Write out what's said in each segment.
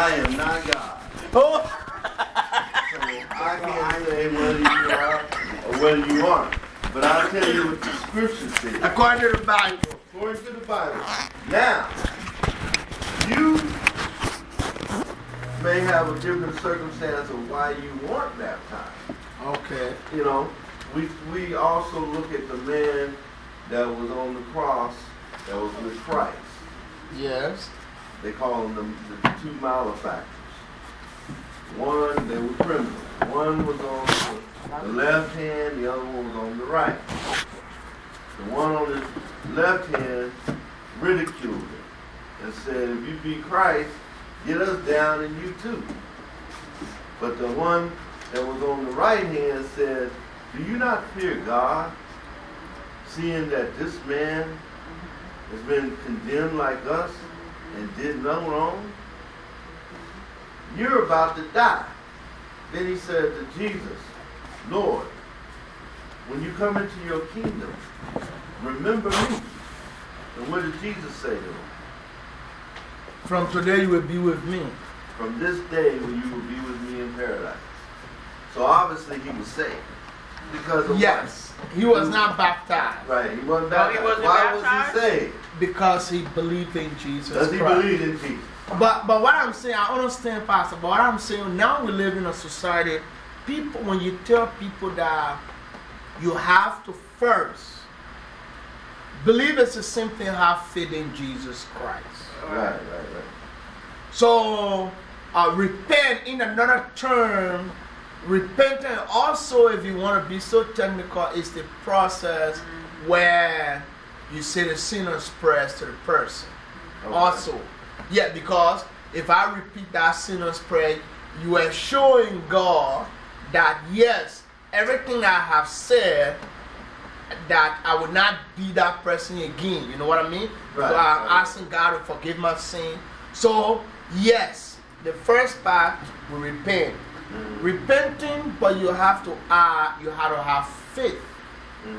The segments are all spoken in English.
I am not God. Oh. So I can't say whether you are or whether you aren't. But I'll tell you what the scripture says. According to the Bible. According to the Bible. Now, you may have a different circumstance of why you weren't baptized. Okay. You know, we, we also look at the man that was on the cross that was with Christ. Yes. They call them the, two malefactors. One, they were criminals. One was on the, left hand, the other one was on the right. The one on the left hand ridiculed him and said, If you be Christ, get us down and you too. But the one that was on the right hand said, Do you not fear God, seeing that this man has been condemned like us and did no wrong? You're about to die. Then he said to Jesus, Lord, when you come into your kingdom, remember me. And what did Jesus say to him? From today you will be with me. From this day will you will be with me in paradise. So obviously he was saved. Because of Yes. He was not baptized. Right, he wasn't Oh, baptized. he wasn't Why was he saved? Because he believed in Jesus Does he Christ. believe in Jesus? But, but what I'm saying, I understand, Pastor, but what I'm saying, now we live in a society, people, when you tell people that you have to first believe it's the same thing, have faith in Jesus Christ. Right, right, right. So, uh, repent in another term, repenting also, if you want to be so technical, is the process where you say the sinner's prayers to the person. Okay. Also, yeah, because if I repeat that sinner's prayer, you are showing God that yes, everything I have said, that I would not be that person again. You know what I mean? Right, so I'm right. asking God to forgive my sin. So, yes, the first part, we repent. Mm-hmm. Repenting, but you have to uh, you have to have faith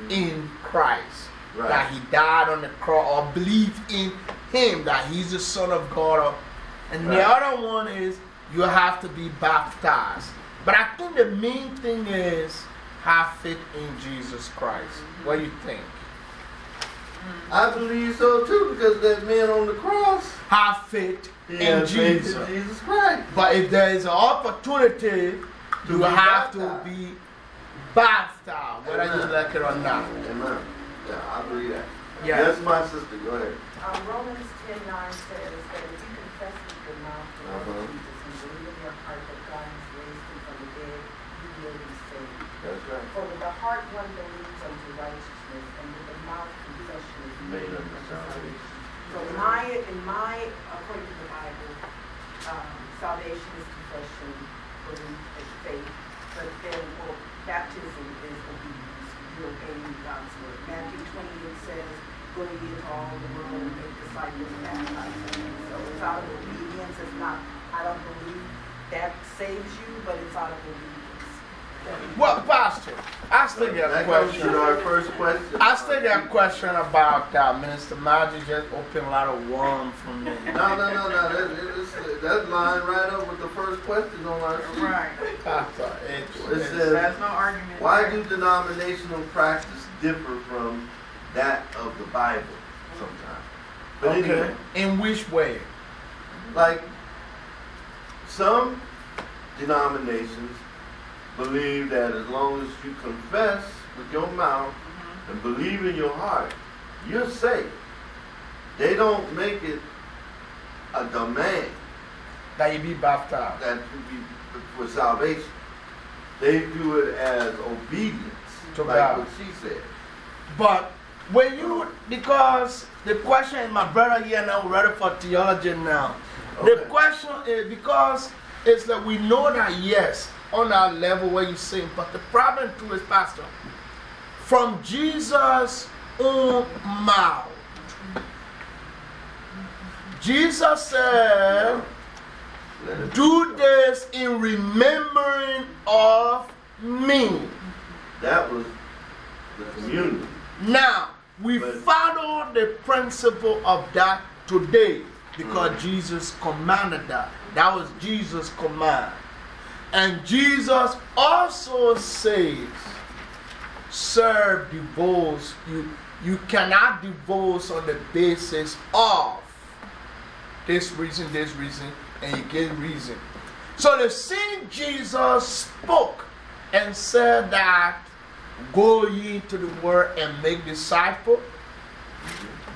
in Christ. Right. That He died on the cross, or believe in Him that He's the Son of God. Or, and the other one is you have to be baptized. But I think the main thing is have faith in Jesus Christ. What do you think? I believe so too, because that man on the cross, Have faith he in had faith Jesus. in Jesus Christ. But if there is an opportunity, you be have to be baptized, whether you like it or not. Amen. Yeah, I believe that. Yeah. Yes, my sister, go ahead. Um, Romans 10 9 says that if you confess with your mouth the Lord Uh-huh. Jesus and believe in your heart that God has raised him from the dead, you will be saved. That's right. For with the heart one believes unto righteousness, and with the mouth confession is Made made unto unto salvation. salvation. So in my, in my, according to the Bible, um, salvation is confession, belief is faith, but then well, baptism is obedience. You're obeying God's word. Matthew 28 says, go ye into all the world and make disciples and baptize them. So it's out of obedience. It's not, I don't believe that saves you, but it's out of obedience. Well, Pastor, I still got a That comes question. our first question. I still got a question about uh, Minister Maggie just opened a lot of worm for me. No, no, no, no. That, that, that line right up with the first question on our sheet. Right. Pastor, it's, It says, That's no argument. Why there. do denominational practice differ from that of the Bible sometimes? But okay. anyway, In which way? like some denominations believe that as long as you confess with your mouth mm-hmm. and believe in your heart, you're safe. They don't make it a demand That you be baptized. that you be for salvation. They do it as obedience, To like God. what she said. But when you, because the question is, my brother here now, ready for theology now. The question is because it's that we know that, yes, on our level where you sing, but the problem too is, Pastor, from Jesus' own mouth, Jesus said, Do this in remembering of me. That was the communion. Now, we But- follow the principle of that today. because Mhm. Jesus commanded that. That was Jesus' command. And Jesus also says, serve divorce. You, you cannot divorce on the basis of this reason, this reason, and you get reason. So the same Jesus spoke and said that go ye into the world and make disciples,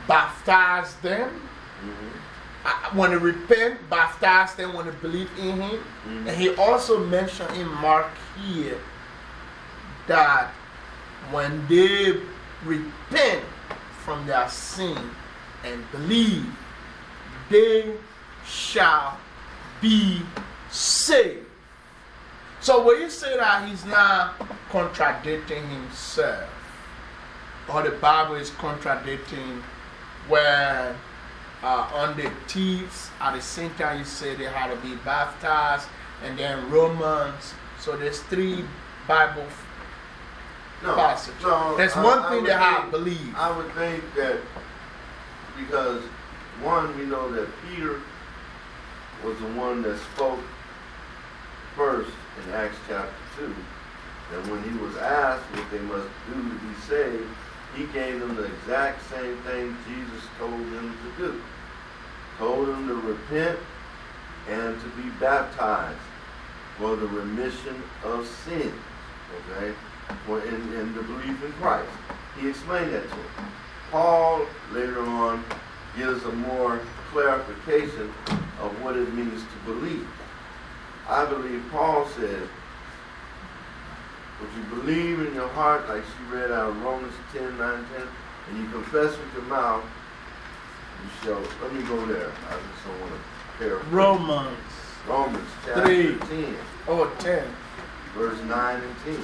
baptize them. Mhm. uh, When they repent, baptize them when they believe in Him. Mhm. And He also mentioned in Mark here that when they repent from their sin and believe, they shall be saved. So when you say that he's not contradicting himself, or the Bible is contradicting where uh, on the thieves at the same time you say they had to be baptized, and then Romans. So there's three Bible No, passages. no, There's I- one I thing that I believe. I would think that because one, we know that Peter was the one that spoke first in Acts chapter two. That when he was asked what they must do to be saved, he gave them the exact same thing Jesus told them to do. Told them to repent and to be baptized for the remission of sins. Okay? For in, in the belief in Christ. He explained that to them. Paul later on gives a more clarification of what it means to believe. I believe Paul said, if you believe in your heart, like she read out of Romans 10, 9, 10, and you confess with your mouth, you shall, let me go there. I just don't want to paraphrase. Romans Romans chapter Three. 10, oh, 10. verse 9 and 10.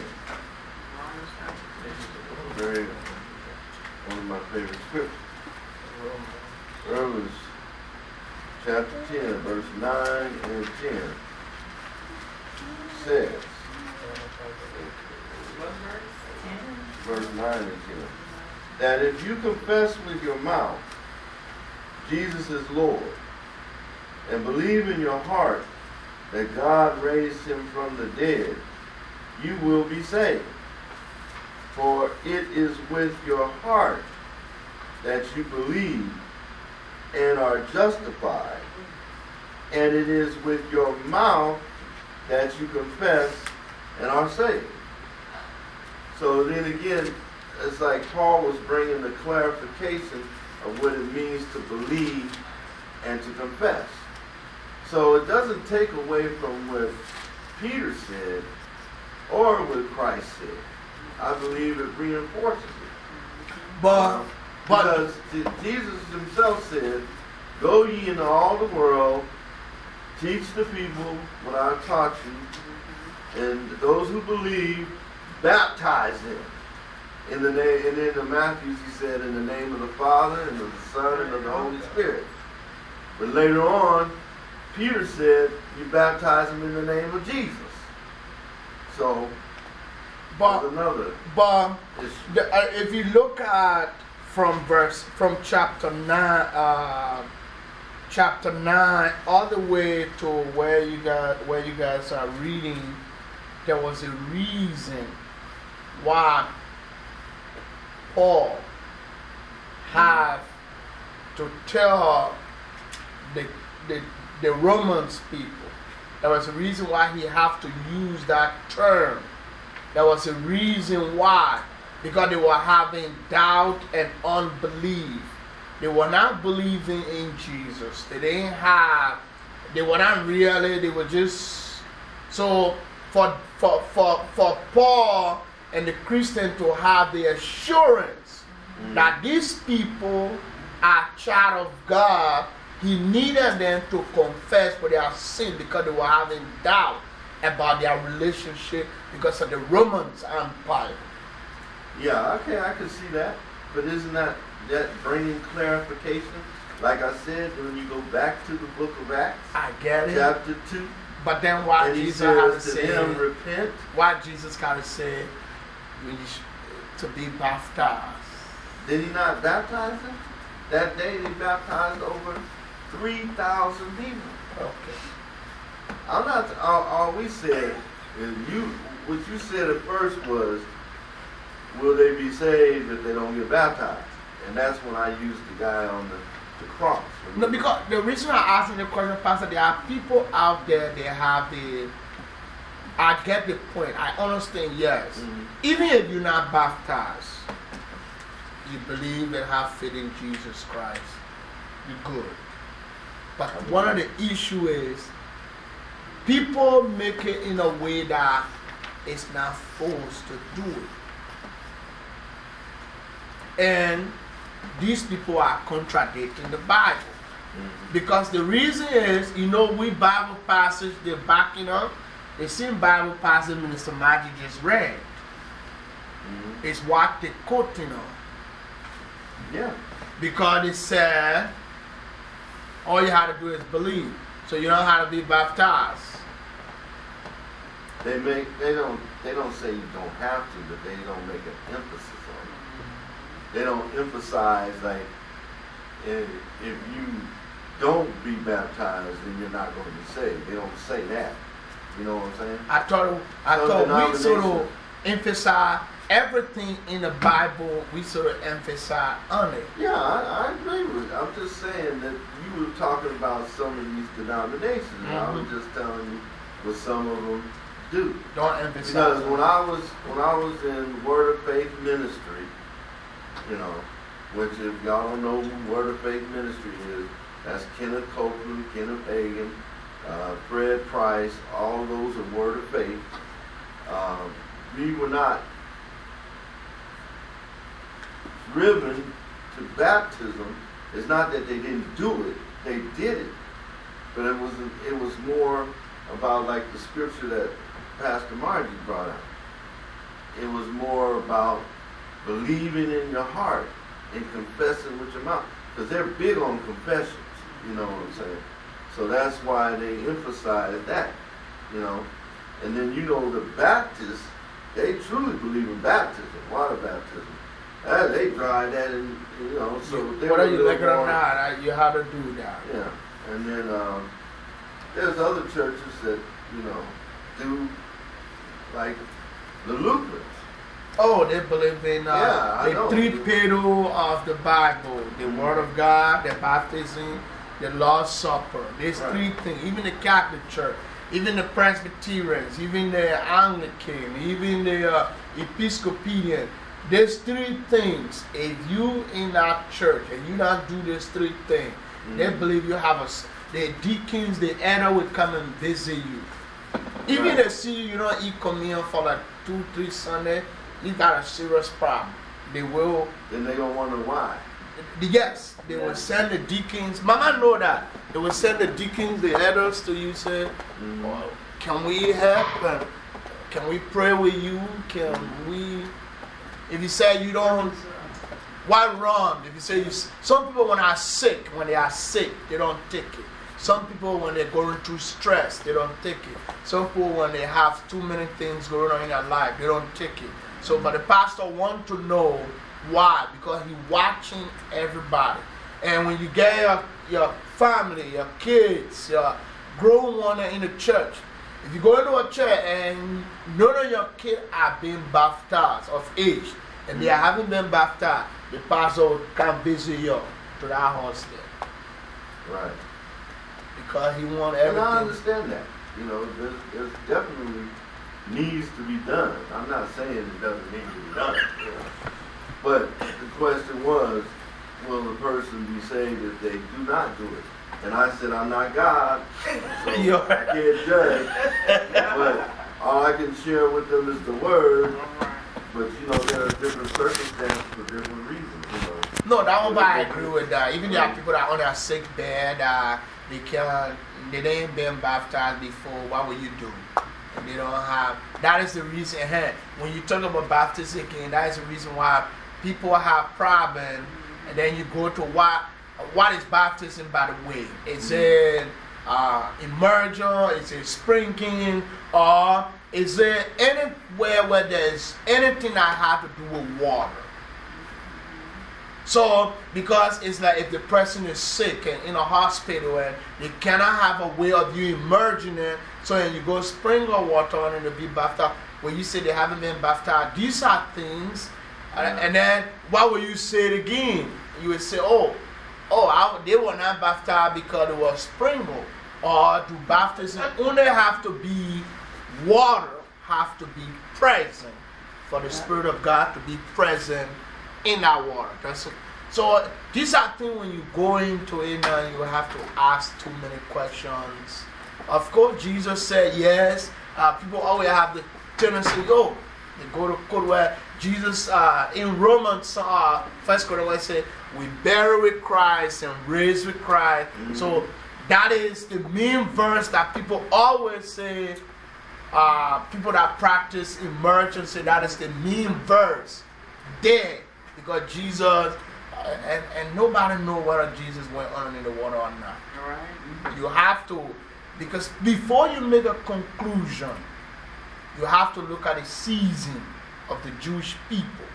Very, one of my favorite scriptures. Romans chapter 10, verse 9 and 10 says, verse 9 and 10, that if you confess with your mouth Jesus is Lord and believe in your heart that God raised him from the dead, you will be saved. For it is with your heart that you believe and are justified, and it is with your mouth that you confess and are saved. So then again, it's like Paul was bringing the clarification of what it means to believe and to confess. So it doesn't take away from what Peter said or what Christ said. I believe it reinforces it. But, uh, but, Because Je- Jesus himself said, Go ye into all the world, teach the people what I've taught you, and those who believe, baptize them. In the name, and in the Matthews he said, in the name of the Father and of the Son and of the Holy Spirit. But later on, Peter said, you baptize them in the name of Jesus. So, but, another but, the, uh, if you look at from verse, from chapter 9, uh, chapter 9, all the way to where you, got, where you guys are reading, there was a reason why Paul had to tell the, the, the Romans people. There was a reason why he have to use that term. There was a reason why. Because they were having doubt and unbelief. They were not believing in Jesus. They didn't have, they were not really, they were just. So for, for, for, for Paul and the Christian to have the assurance mm. that these people are child of God, he needed them to confess for their sin because they were having doubt about their relationship because of the Romans Empire. Yeah, okay, I can see that. But isn't that that bringing clarification? Like I said, when you go back to the book of Acts, I get it. chapter 2, But then why Jesus to says say, them, repent. why Jesus got to say to be baptized? Did he not baptize them? That day they baptized over 3,000 people. Okay. I'm not, all, all we said is you, what you said at first was, will they be saved if they don't get baptized? And that's when I used the guy on the, the cross. No, because the reason I asked you the question, Pastor, there are people out there, they have the. I get the point. I understand, yes. Mhm. Even if you're not baptized, you believe and have faith in Jesus Christ, you're good. But one of the issue is people make it in a way that it's not forced to do it. And these people are contradicting the Bible. Because the reason is, you know, we Bible passage they're backing up. The same Bible passage Minister Maggie just read Mhm. is what they're quoting on. Yeah. Because it said, all you have to do is believe. So you don't have to be baptized. They make, they don't, they don't say you don't have to, but they don't make an emphasis. They don't emphasize like, if, if you don't be baptized, then you're not going to be saved. They don't say that. You know what I'm saying? I thought, I Some thought we sort of emphasize everything in the Bible, we sort of emphasize on it. Yeah, I, I agree with you. I'm just saying that you were talking about some of these denominations, and I was Mhm. just telling you what some of them do. Don't emphasize. Because when. I was when I was in Word of Faith ministry, you know, which if y'all don't know Word of Faith ministry is, that's Kenneth Copeland, Kenneth Hagin, uh, Fred Price, all those are Word of Faith. Um, we were not driven to baptism. It's not that they didn't do it; they did it, but it was it was more about like the scripture that Pastor Margie brought out. It was more about believing in your heart and confessing with your mouth. Because they're big on confessions, you know what I'm saying? So that's why they emphasize that, you know. And then, you know, the Baptists, they truly believe in baptism, water baptism. Uh, they drive that in, you know, so they Whether you like it or not, I- you have to do that. yeah, and then um, there's other churches that you know do like the Lutherans. Oh, they believe in uh, Yeah, the know. three pillars of the Bible the Mhm. Word of God, the baptism, the Lord's Supper. These Right. three things, even the Catholic Church, even the Presbyterians, even the Anglican, even the uh, Episcopalian. These three things, if you in that church and you don't do these three things, they Mhm. believe you have a. the deacons, the elder will come and visit you. Even Right. they see you you don't eat communion for like two, three Sunday, you got a serious problem. They will, Then they gonna wonder why. yes, they Yeah. will send the deacons. Mama know that. They will send the deacons, the elders to you, say, mm-hmm. well, can we help? And can we pray with you? Can we, if you say you don't, why run? If you say you, some people when are sick, when they are sick, they don't take it. Some people when they're going through stress, they don't take it. Some people when they have too many things going on in their life, they don't take it. So, but the pastor want to know why because he watching everybody. And when you get your, your family, your kids, your grown one in the church, if you go into a church and none of your kids are being baptized of age, and they mm. haven't been baptized, the pastor come visit you to that house there Right. because he want And I understand that. You know, there's, there's definitely needs to be done. I'm not saying it doesn't need to be done. You know. But the question was, will the person be saved if they do not do it? And I said, I'm not God, so I can't judge. But all I can share with them is the word. But you know, there are different circumstances for different reasons. You know. No, that one I agree with that. Even there are people that are on a sick bed, uh, they can't, they ain't been baptized before. What will you do? And they don't have. That is the reason. Hey, when you talk about baptism again, that is the reason why people have problem. And then you go to what what is baptism by the way? Is it uh, immersion? Is it sprinkling? Or is it anywhere where there's anything that have to do with water? So, because it's like if the person is sick and in a hospital and they cannot have a way of you emerging it, so then you go sprinkle water on it to be baptized. When you say they haven't been baptized, these are things. Uh, and then, why will you say it again? You would say, oh, oh, I, they were not baptized because it was sprinkled. Or do baptism only have to be water, have to be present for the Spirit of God to be present in that water. That's it. So these are things when you go into it and you have to ask too many questions. Of course, Jesus said yes. Uh, people always have the tendency, to go. they go to court where Jesus uh, in Romans, uh, First Corinthians say, we bury with Christ and raise with Christ. Mm -hmm. So that is the main verse that people always say. Uh, people that practice say that is the main verse there because Jesus uh, and, and nobody know whether Jesus went under in the water or not. All right. You have to because before you make a conclusion, you have to look at the season of the Jewish people.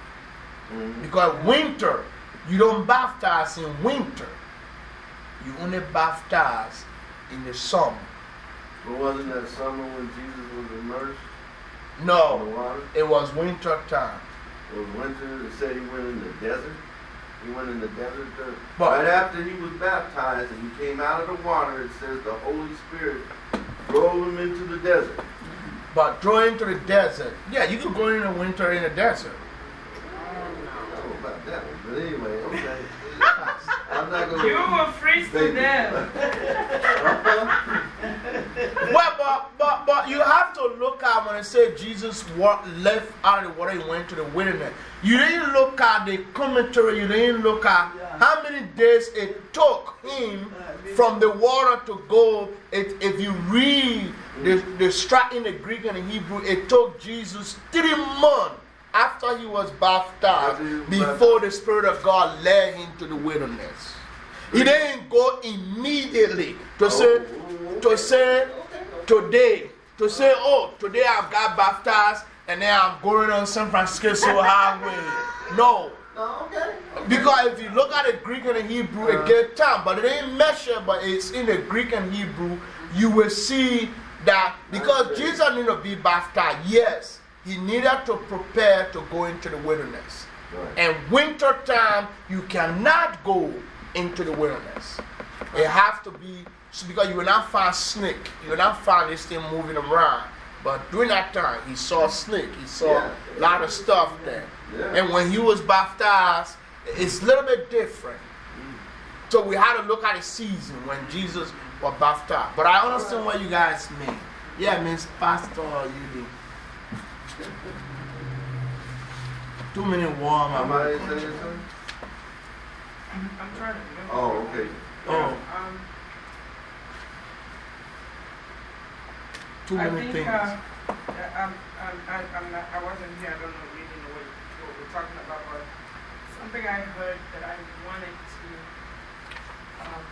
Mm -hmm. Because winter, you don't baptize in winter. You only baptize in the summer. But wasn't that summer when Jesus was immersed? No, in the water? it was winter time. It was winter. They said he went in the desert. He went in the desert. To, but, right after he was baptized and he came out of the water, it says the Holy Spirit drove him into the desert. But throw into the desert. Yeah, you can go in the winter in the desert. I don't know about that one, but anyway. I'm not going to. You will freeze to death. well, but, but, but you have to look at when it said Jesus walked, left out of the water and went to the wilderness. You didn't look at the commentary, you didn't look at how many days it took him from the water to go. It, if you read the, the strat in the Greek and the Hebrew, it took Jesus three months after he was baptized before the Spirit of God led him to the wilderness. He didn't go immediately to say, to say today, to say, oh, today I've got baptized and then I'm going on San Francisco Highway. No. Because if you look at the Greek and the Hebrew, it gets time, but it ain't measured, but it's in the Greek and Hebrew, you will see that because Jesus needed to be baptized, yes, he needed to prepare to go into the wilderness. And winter time, you cannot go into the wilderness. It have to be because you will not find snake. You will not find this thing moving around. But during that time, he saw snake. He saw a lot of stuff there. And when he was baptized, it's a little bit different. So we had to look at the season when Jesus was baptized. But I understand what you guys mean. Yeah, it means pastor, you do. Too many warm. Somebody say? I'm trying to remember. Oh, okay. Oh. Um, Too many think, things. Uh, I'm, I'm, I'm not, I wasn't here, I don't know really know what, what we're talking about, but something I heard that I wanted to um,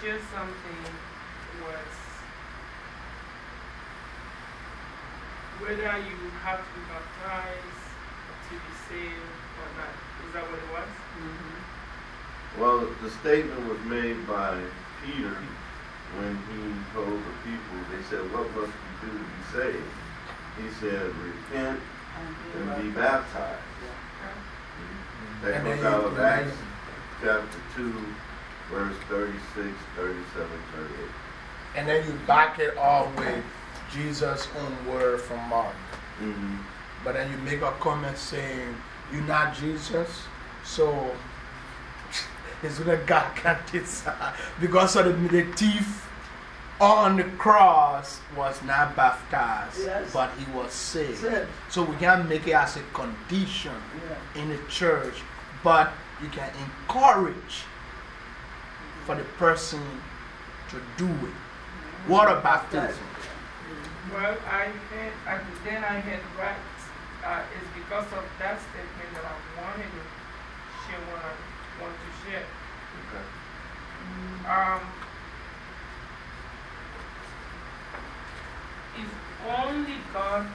share something was whether you have to be baptized to be saved or not. Is that what it was? -hmm. Well, the statement was made by Peter when he told the people, they said, What must we do to be saved? He said, Repent and be baptized. That comes out of Acts chapter 2, verse 36, 37, 38. And then you back it off with Jesus' own word from Mark. -hmm. But then you make a comment saying, You're not Jesus, so it's going to God can't decide. Because of the, the thief on the cross was not baptized, yes. but he was saved. saved. So we can't make it as a condition yeah. in the church, but you can encourage for the person to do it. What Water baptism. Well, I had, I, then I had right, uh, it's because of that statement that I wanted to share what I want to share. Okay. Um, it's only God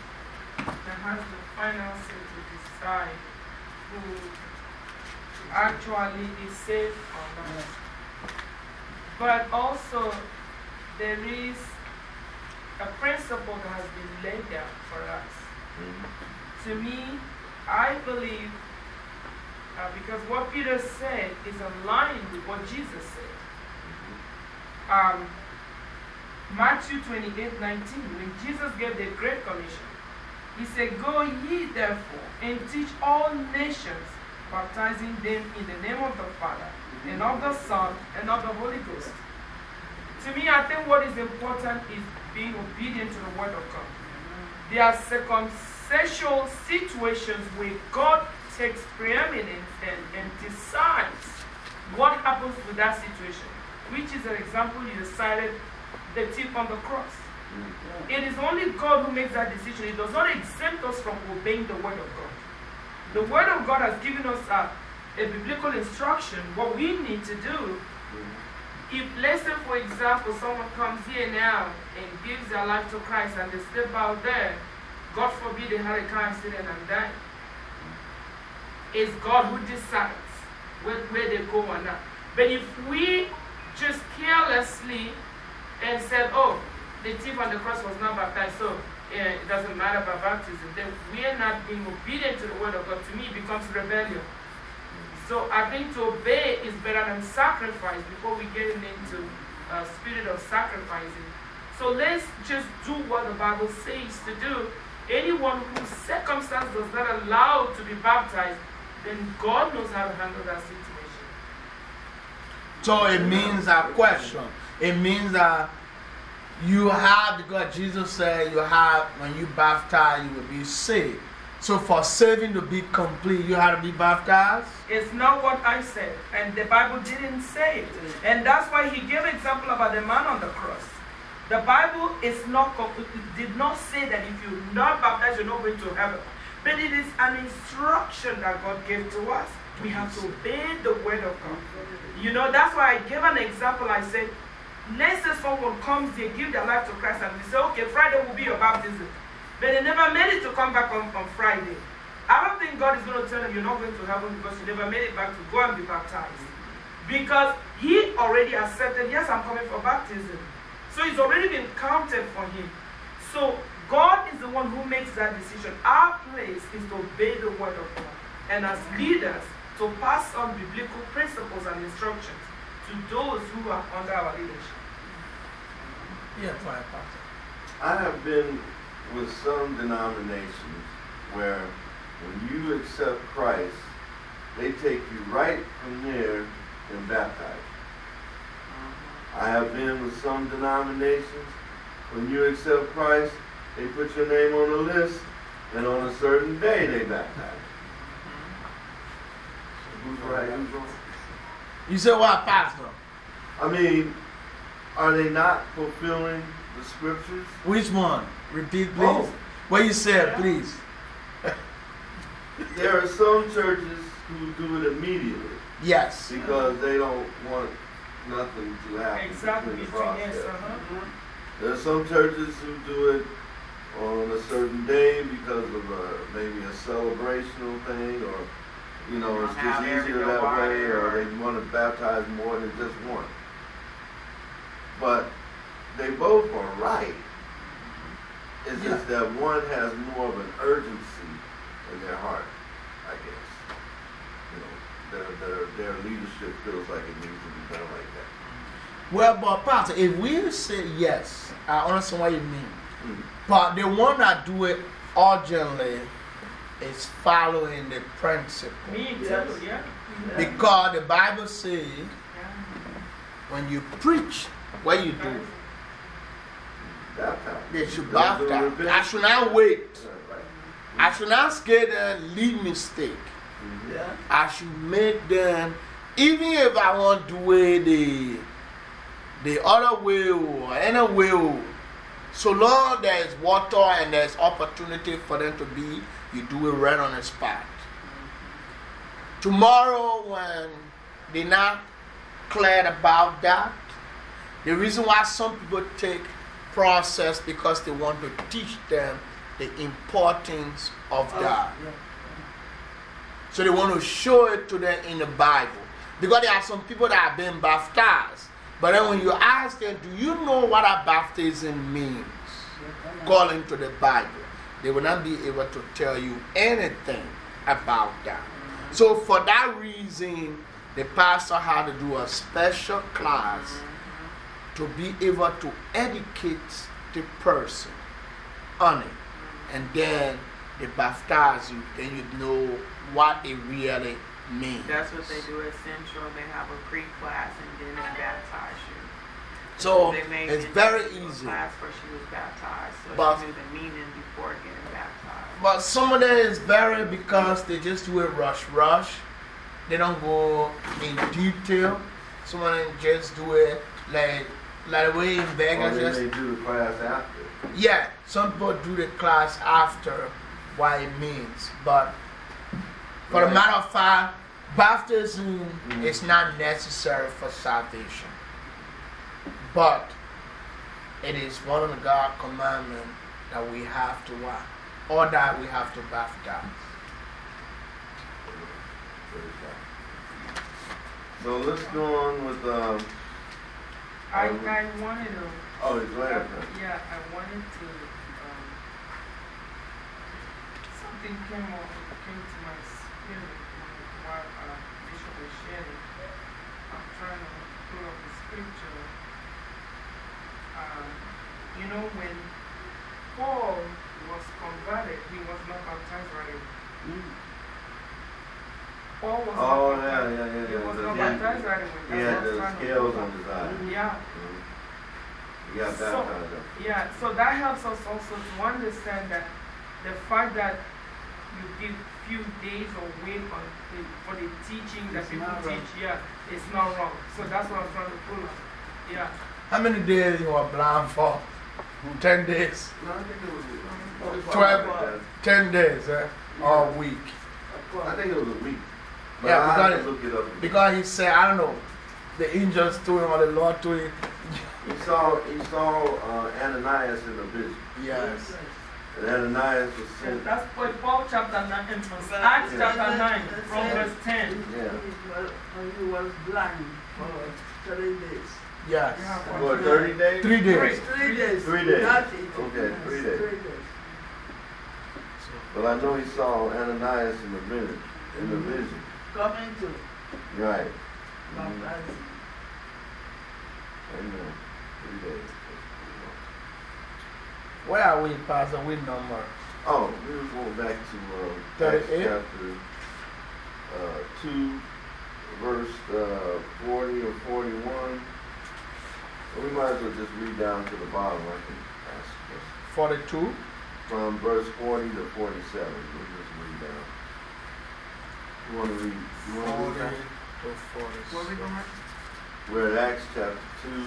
that has the final say to decide who actually is saved or not. But also, there is a principle that has been laid down for us. Mm-hmm. To me, I believe, uh, because what Peter said is aligned with what Jesus said. Um, Matthew 28 19, when Jesus gave the Great Commission, he said, Go ye therefore and teach all nations, baptizing them in the name of the Father, and of the Son, and of the Holy Ghost. To me, I think what is important is being obedient to the Word of God. There are circumstantial situations where God takes preeminence and, and decides what happens with that situation, which is an example you decided the thief on the cross. Mm-hmm. It is only God who makes that decision. It does not exempt us from obeying the Word of God. The Word of God has given us a, a biblical instruction, what we need to do. Mm-hmm. If, let's say, for example, someone comes here now and gives their life to Christ and they step out there, God forbid they had a car accident and die. It's God who decides where, where they go or not. But if we just carelessly and said, oh, the thief on the cross was not baptized, so uh, it doesn't matter about baptism, then we are not being obedient to the word of God. To me, it becomes rebellion. So I think to obey is better than sacrifice before we get into a spirit of sacrificing. So let's just do what the Bible says to do. Anyone whose circumstance does not allow to be baptized, then God knows how to handle that situation. So it means a question. It means that you have, because Jesus said you have, when you baptize, you will be saved. So for saving to be complete, you have to be baptized? It's not what I said, and the Bible didn't say it. And that's why he gave example about the man on the cross. The Bible is not did not say that if you're not baptized, you're not going to heaven. But it is an instruction that God gave to us. We have to obey the word of God. You know, that's why I gave an example. I said, let's say someone comes they give their life to Christ, and we say, okay, Friday will be your baptism. But they never made it to come back on, on Friday. I don't think God is going to tell them you're not going to heaven because you never made it back to go and be baptized. Because He already accepted, yes, I'm coming for baptism. So it's already been counted for Him. So God is the one who makes that decision. Our place is to obey the word of God. And as leaders, to pass on biblical principles and instructions to those who are under our leadership. Yeah, fine, Pastor. I have been with some denominations where when you accept Christ, they take you right from there and baptize you. I have been with some denominations, when you accept Christ, they put your name on the list, and on a certain day they baptize you. Who's right, who's wrong? You said what, Pastor? I mean, are they not fulfilling the scriptures? Which one? Repeat, please. Oh. What you said, please. There are some churches who do it immediately Yes. because they don't want nothing to happen Exactly. the yes, process. uh-huh. There are some churches who do it on a certain day because of a, maybe a celebrational thing or, you know, it's just easier that way or they want to baptize more than just one. But they both are right. It's just that one has more of an urgency in their heart, I guess. You know, their, their, their leadership feels like it needs to be done like. Well, but Pastor, if we say yes, I understand what you mean. Mhm. But the one that do it urgently is following the principle. Me too, yeah. Because the Bible says Yeah. when you preach, what you do, Baptize. they should Don't do baptize. I should not wait. I should not scare them, lead mistake. Mhm. Yeah. I should make them, even if I want to do it the, the other or any way, so long there's water and there's opportunity for them to be, you do it right on the spot. Tomorrow, when they're not clear about that, the reason why some people take process because they want to teach them the importance of oh, that. So they want to show it to them in the Bible. Because there are some people that have been baptized. But then when you ask them, do you know what a baptism means? According to the Bible, they will not be able to tell you anything about that. So for that reason, the pastor had to do a special class to be able to educate the person on it. And then they baptize you, then you know what it really means. That's what they do at Central. They have a pre class and then they baptize you. So they made it's very do a easy. class where she was baptized, so But- she knew the meaning before getting baptized. But some of them is very because they just do it rush, rush. They don't go in detail. Some of them just do it like, like the way in Or Vegas. Oh, they Just, may do the class after. yeah, some people do the class after what it means. But for the Right. matter of fact, baptism Mhm. is not necessary for salvation. But it is one of the God commandments that we have to walk, Or that we have to baptize. So let's go on with, um, I, Um, I wanted to, oh, go ahead. yeah, I wanted to, um, something came up, came to my spirit while uh, Bishop was sharing. I'm trying to pull up the scripture. Um, you know, when Paul was converted, he was not baptized right away. Paul was Oh, not yeah, baptized. yeah, yeah, He was not baptized right away. He That's had what the scales on his eye. Yeah. Mhm. He got So- baptized up. Yeah, so that helps us also to understand that the fact that you give few days or wait on the, for the teaching that people not wrong. teach, yeah, it's not wrong. So that's what I'm trying to pull up. Yeah. How many days you are blind for? 10 days. No, I think it was a- Twelve. 10 days, eh? Or a week. I think it was a week. But Yeah, because it- look it up. Because he said, I don't know, the angels told him or the Lord told him. He saw, he saw uh, Ananias in a vision. Yes. And Ananias was So sent. that's what Paul chapter 9, and Acts Yeah. chapter 9, from verse 10. Yeah. When he was blind for three days. Yes. Yeah, For 30 days? Three days. Three days. Three days. Not eight. Okay, Yes, three days. Three days. But I know he saw Ananias in the vision. In the vision. Coming to Right. Amen. Three days. Where are we, Pastor? We no more. Oh, we were going back to uh, Acts chapter uh, 2, verse uh, 40 or 41. Well, we might as well just read down to the bottom. I can ask a 42. From verse 40 to 47. We'll just read down. You want to read? You want to 40 read that? to 46. What we going We're at Acts chapter 2,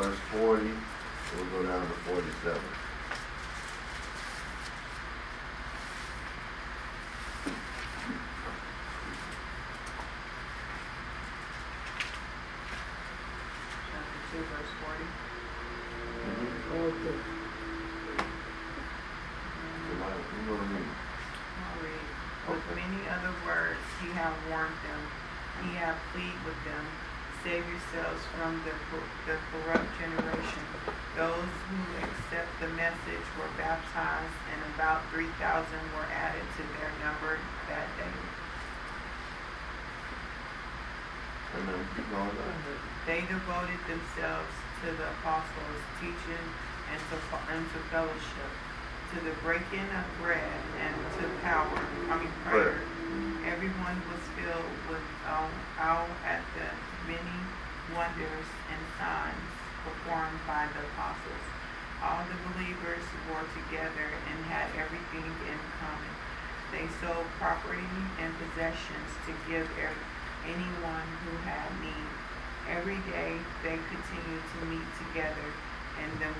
verse 40. We'll go down to 47. Chapter 2, verse 40. Okay. Somebody, you want to read? I'll read. With many other words, he have warned them. He have plead with them. Save yourselves from the, cor- the corrupt generation. Those who accept the message were baptized, and about 3,000 were added to their number that day. And then keep going down. They devoted themselves to the apostles' teaching and to, and to fellowship, to the breaking of bread and to power, I mean prayer. Everyone was filled with um, awe at the many wonders and signs performed by the apostles. All the believers were together and had everything in common. They sold property and possessions to give every, anyone who had need. Every day they continued to meet together in the,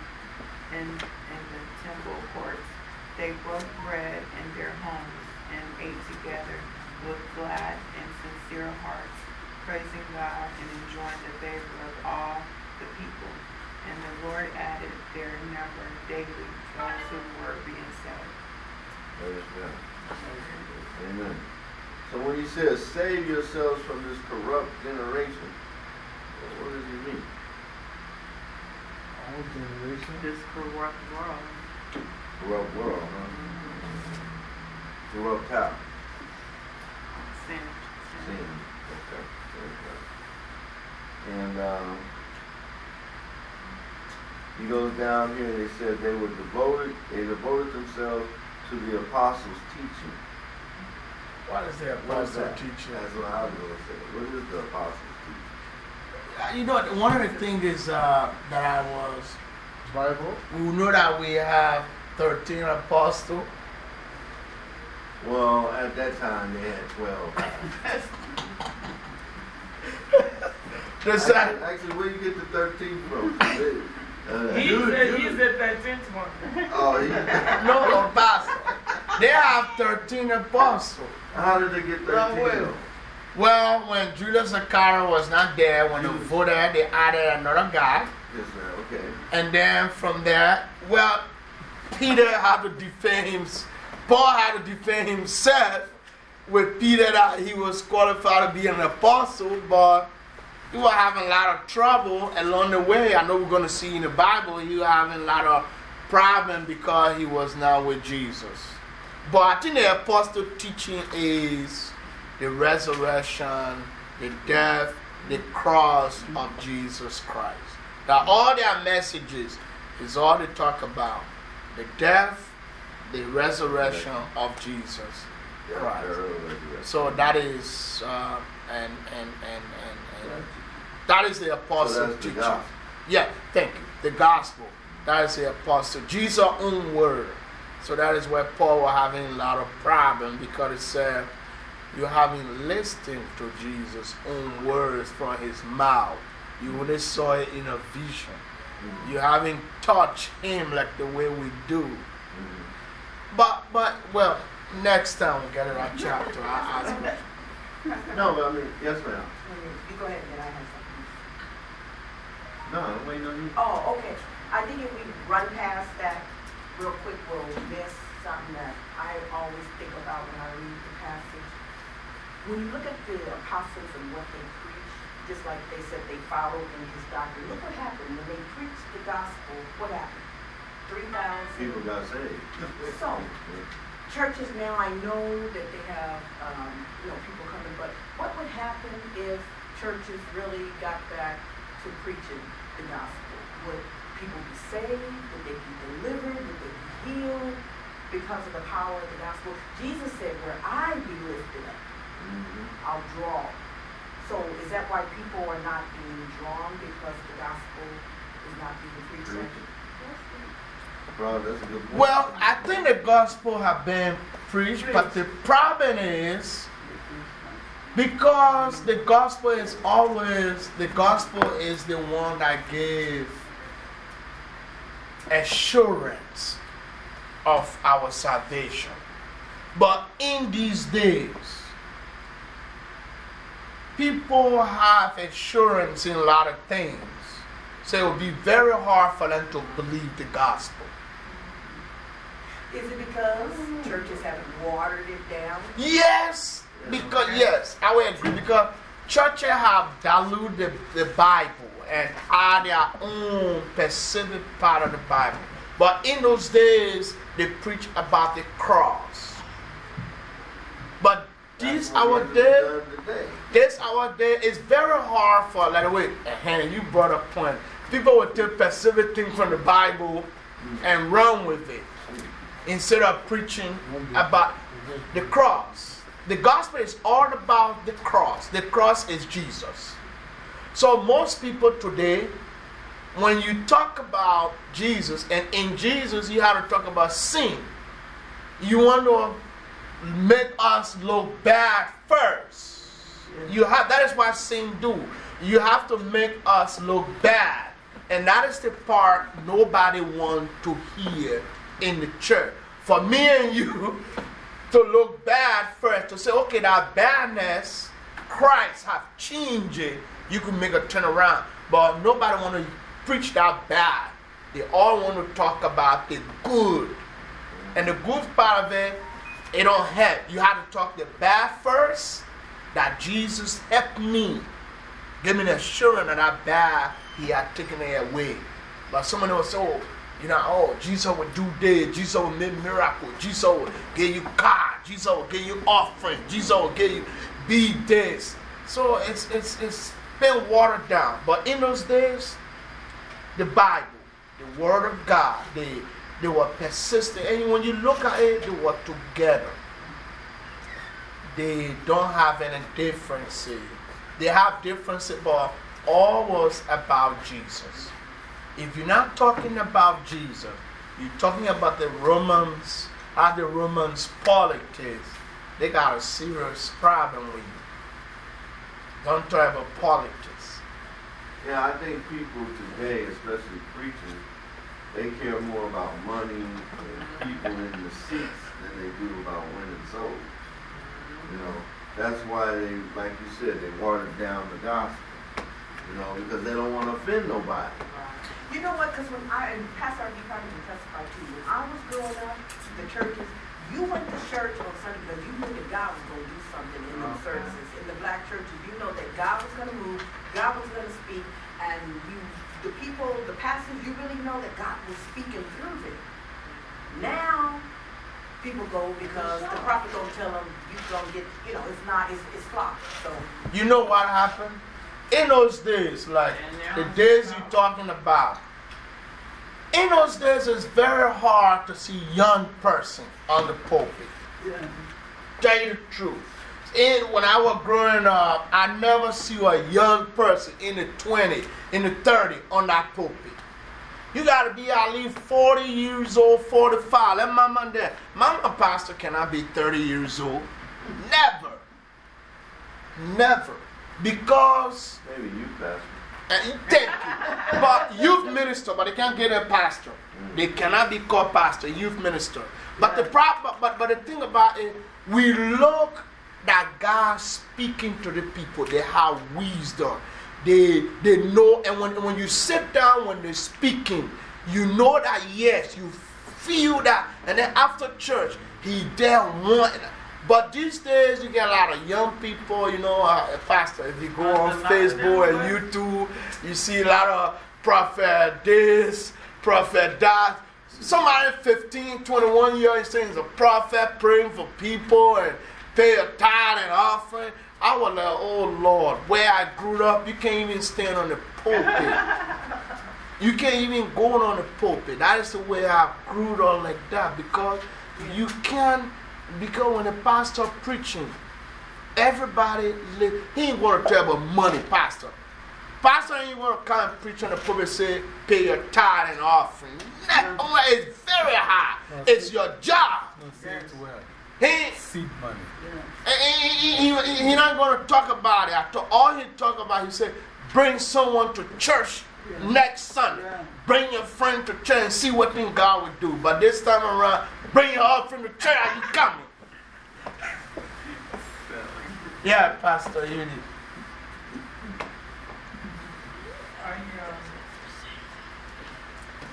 in, in the temple courts. They broke bread in their homes and ate together with glad and sincere hearts, praising God and enjoying the favor of all the people. And the Lord added their number daily those who were being saved. Praise God. Amen. So when he says, save yourselves from this corrupt generation, what does he mean? All generation. This corrupt world. Corrupt world, huh? Corrupt how? Sin. Sin. Okay. Okay. And um, he goes down here and he said they were devoted, they devoted themselves to the apostles' teaching. What is the apostle that? teaching? That's what I was going to say. What is the apostle teaching? You know, one of the things is uh, that I was, Bible. we know that we have 13 apostles. Well, at that time they had 12. The actually, same- actually, where you get the 13 from? Uh, He's Jude- the, Jude- he's the 13th one. Oh, he, no apostle. They have 13 apostles. how did they get 13? Well, Well, when Judas Iscariot was not there, when they voted, they added another guy. Yes, sir. Okay. And then from there, well, Peter had to defend himself. Paul had to defend himself with Peter that he was qualified to be an apostle, but he was having a lot of trouble along the way. I know we're going to see in the Bible, he was having a lot of problem because he was not with Jesus. But I think the apostle teaching is the resurrection, the death, the cross of Jesus Christ. That all their messages is all they talk about the death, the resurrection of Jesus Christ. So that is, uh, and, and, and, and, and that is the apostle the teaching. Yeah, thank you. The gospel. That is the apostle. Jesus' own word. So that is where Paul was having a lot of problem because it said you haven't listened to Jesus' own words from his mouth. You only saw it in a vision. Mhm. You haven't touched him like the way we do. Mhm. But, but, well, next time we get it on chapter, I'll ask you. No, but I mean, yes, ma'am. You go ahead, and then I have something. No, I'm waiting on you. Oh, okay. I think if we run past that real quick, we'll miss something that I always think about when I read the passage. When you look at the apostles and what they preached, just like they said they followed in his doctrine, look what happened. When they preached the gospel, what happened? 3,000 People got saved. So, churches now, I know that they have, um, you know, people coming, but what would happen if churches really got back to preaching the gospel? Would people be saved? Would they be delivered? Would they be healed because of the power of the gospel? Jesus said, where I be lifted up, Mhm. I'll draw. So is that why people are not being drawn because the gospel is not being preached? Bro, that's a good point. Well, I think the gospel have been preached, but the problem is because the gospel is always the gospel is the one that gave assurance of our salvation. But in these days, people have assurance in a lot of things. So it will be very hard for them to believe the gospel. Is it because churches haven't watered it down? Yes, because yes, I would agree because churches have diluted the, the Bible and add their own specific part of the Bible. But in those days, they preach about the cross. But this our day, this our day is very hard for like wait, Hannah, you brought a point. People will take specific things from the Bible and run with it instead of preaching about the cross. The gospel is all about the cross. The cross is Jesus. So most people today, when you talk about Jesus, and in Jesus you have to talk about sin, you want to make us look bad first. You have that is what sin do. You have to make us look bad. And that is the part nobody want to hear in the church. For me and you to look bad first, to say, okay, that badness, Christ have changed it, you can make a turnaround. But nobody want to preach that bad. They all want to talk about the good. And the good part of it, it don't help. You have to talk the bad first, that Jesus helped me. Give me the assurance that that bad, he had taken it away. But someone say, oh, you know, oh, Jesus will do this, Jesus will make miracle, Jesus will give you car, Jesus will give you offering, Jesus will give you be this. So it's it's it's been watered down. But in those days, the Bible, the Word of God, they they were persistent. And when you look at it, they were together. They don't have any differences. They have differences, but all was about Jesus. If you're not talking about Jesus, you're talking about the Romans, how the Romans politics, they got a serious problem with you. Don't talk about politics. Yeah, I think people today, especially preachers, they care more about money and people in the seats than they do about winning souls. You know, that's why they, like you said, they watered down the gospel. You know, because they don't want to offend nobody. You know what? Because when I, and Pastor R.D. probably can testify to you, when I was growing up, the churches, you went to church on Sunday because you knew that God was going to do something in those uh-huh. services. In the black churches, you know that God was going to move, God was going to speak, and you, the people, the pastors, you really know that God was speaking through them. Now, people go because the prophet don't tell them you don't get, you know, it's not, it's, it's flock. So, You know what happened? In those days, like the days you're talking about, in those days it's very hard to see young person on the pulpit. Tell you the truth. In, when I was growing up, I never see a young person in the 20, in the 30 on that pulpit. You got to be at least 40 years old, 45. Let mama there. Mama pastor cannot be 30 years old. Never. Never. Because Maybe you, Pastor. thank you. But youth minister, but they can't get a pastor. They cannot be called pastor, youth minister. But the problem, but, but the thing about it, we look that God speaking to the people. They have wisdom. They, they know, and when, when you sit down when they're speaking, you know that yes, you feel that. And then after church, he there one. But these days, you get a lot of young people, you know, uh, Pastor, if you go on Facebook and YouTube, you see a lot of prophet this, prophet that. Somebody 15, 21 years saying he's a prophet, praying for people and pay a tithe and offering. I was like, oh Lord, where I grew up, you can't even stand on the pulpit. You can't even go on the pulpit. That is the way I grew up like that because you can't, because when the pastor preaching, everybody, li- he ain't going to tell about money, pastor. Pastor ain't going to come and preach on the pulpit and say, pay your tithe and offering. No, oh, it's very hard. It's your job. No, say it well. He, Seed money. he, he, he, he- he not going to talk about it. I thought all he talk about, he said, bring someone to church next Sunday. Bring your friend to church and see what thing God would do. But this time around, bring your offering to church. Are you coming? Yeah, Pastor, you did. I, um,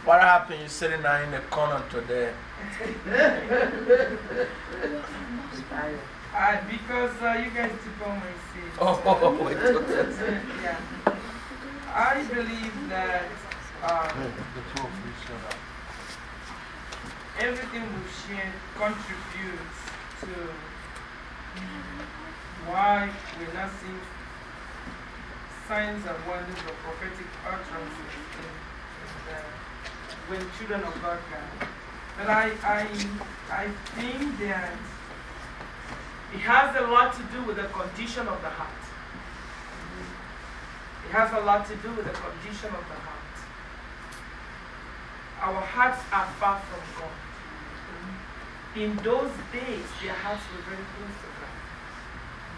What happened? You sitting there in the corner today. I, because uh, you guys took on my seat. Oh, wait. yeah. I believe that The two of you up. everything we've shared contributes to why we're not seeing signs and wonders of prophetic utterances in, in the, when children of God gather. But I, I, I think that it has a lot to do with the condition of the heart. It has a lot to do with the condition of the heart. Our hearts are far from God. In those days, their hearts were very close to God.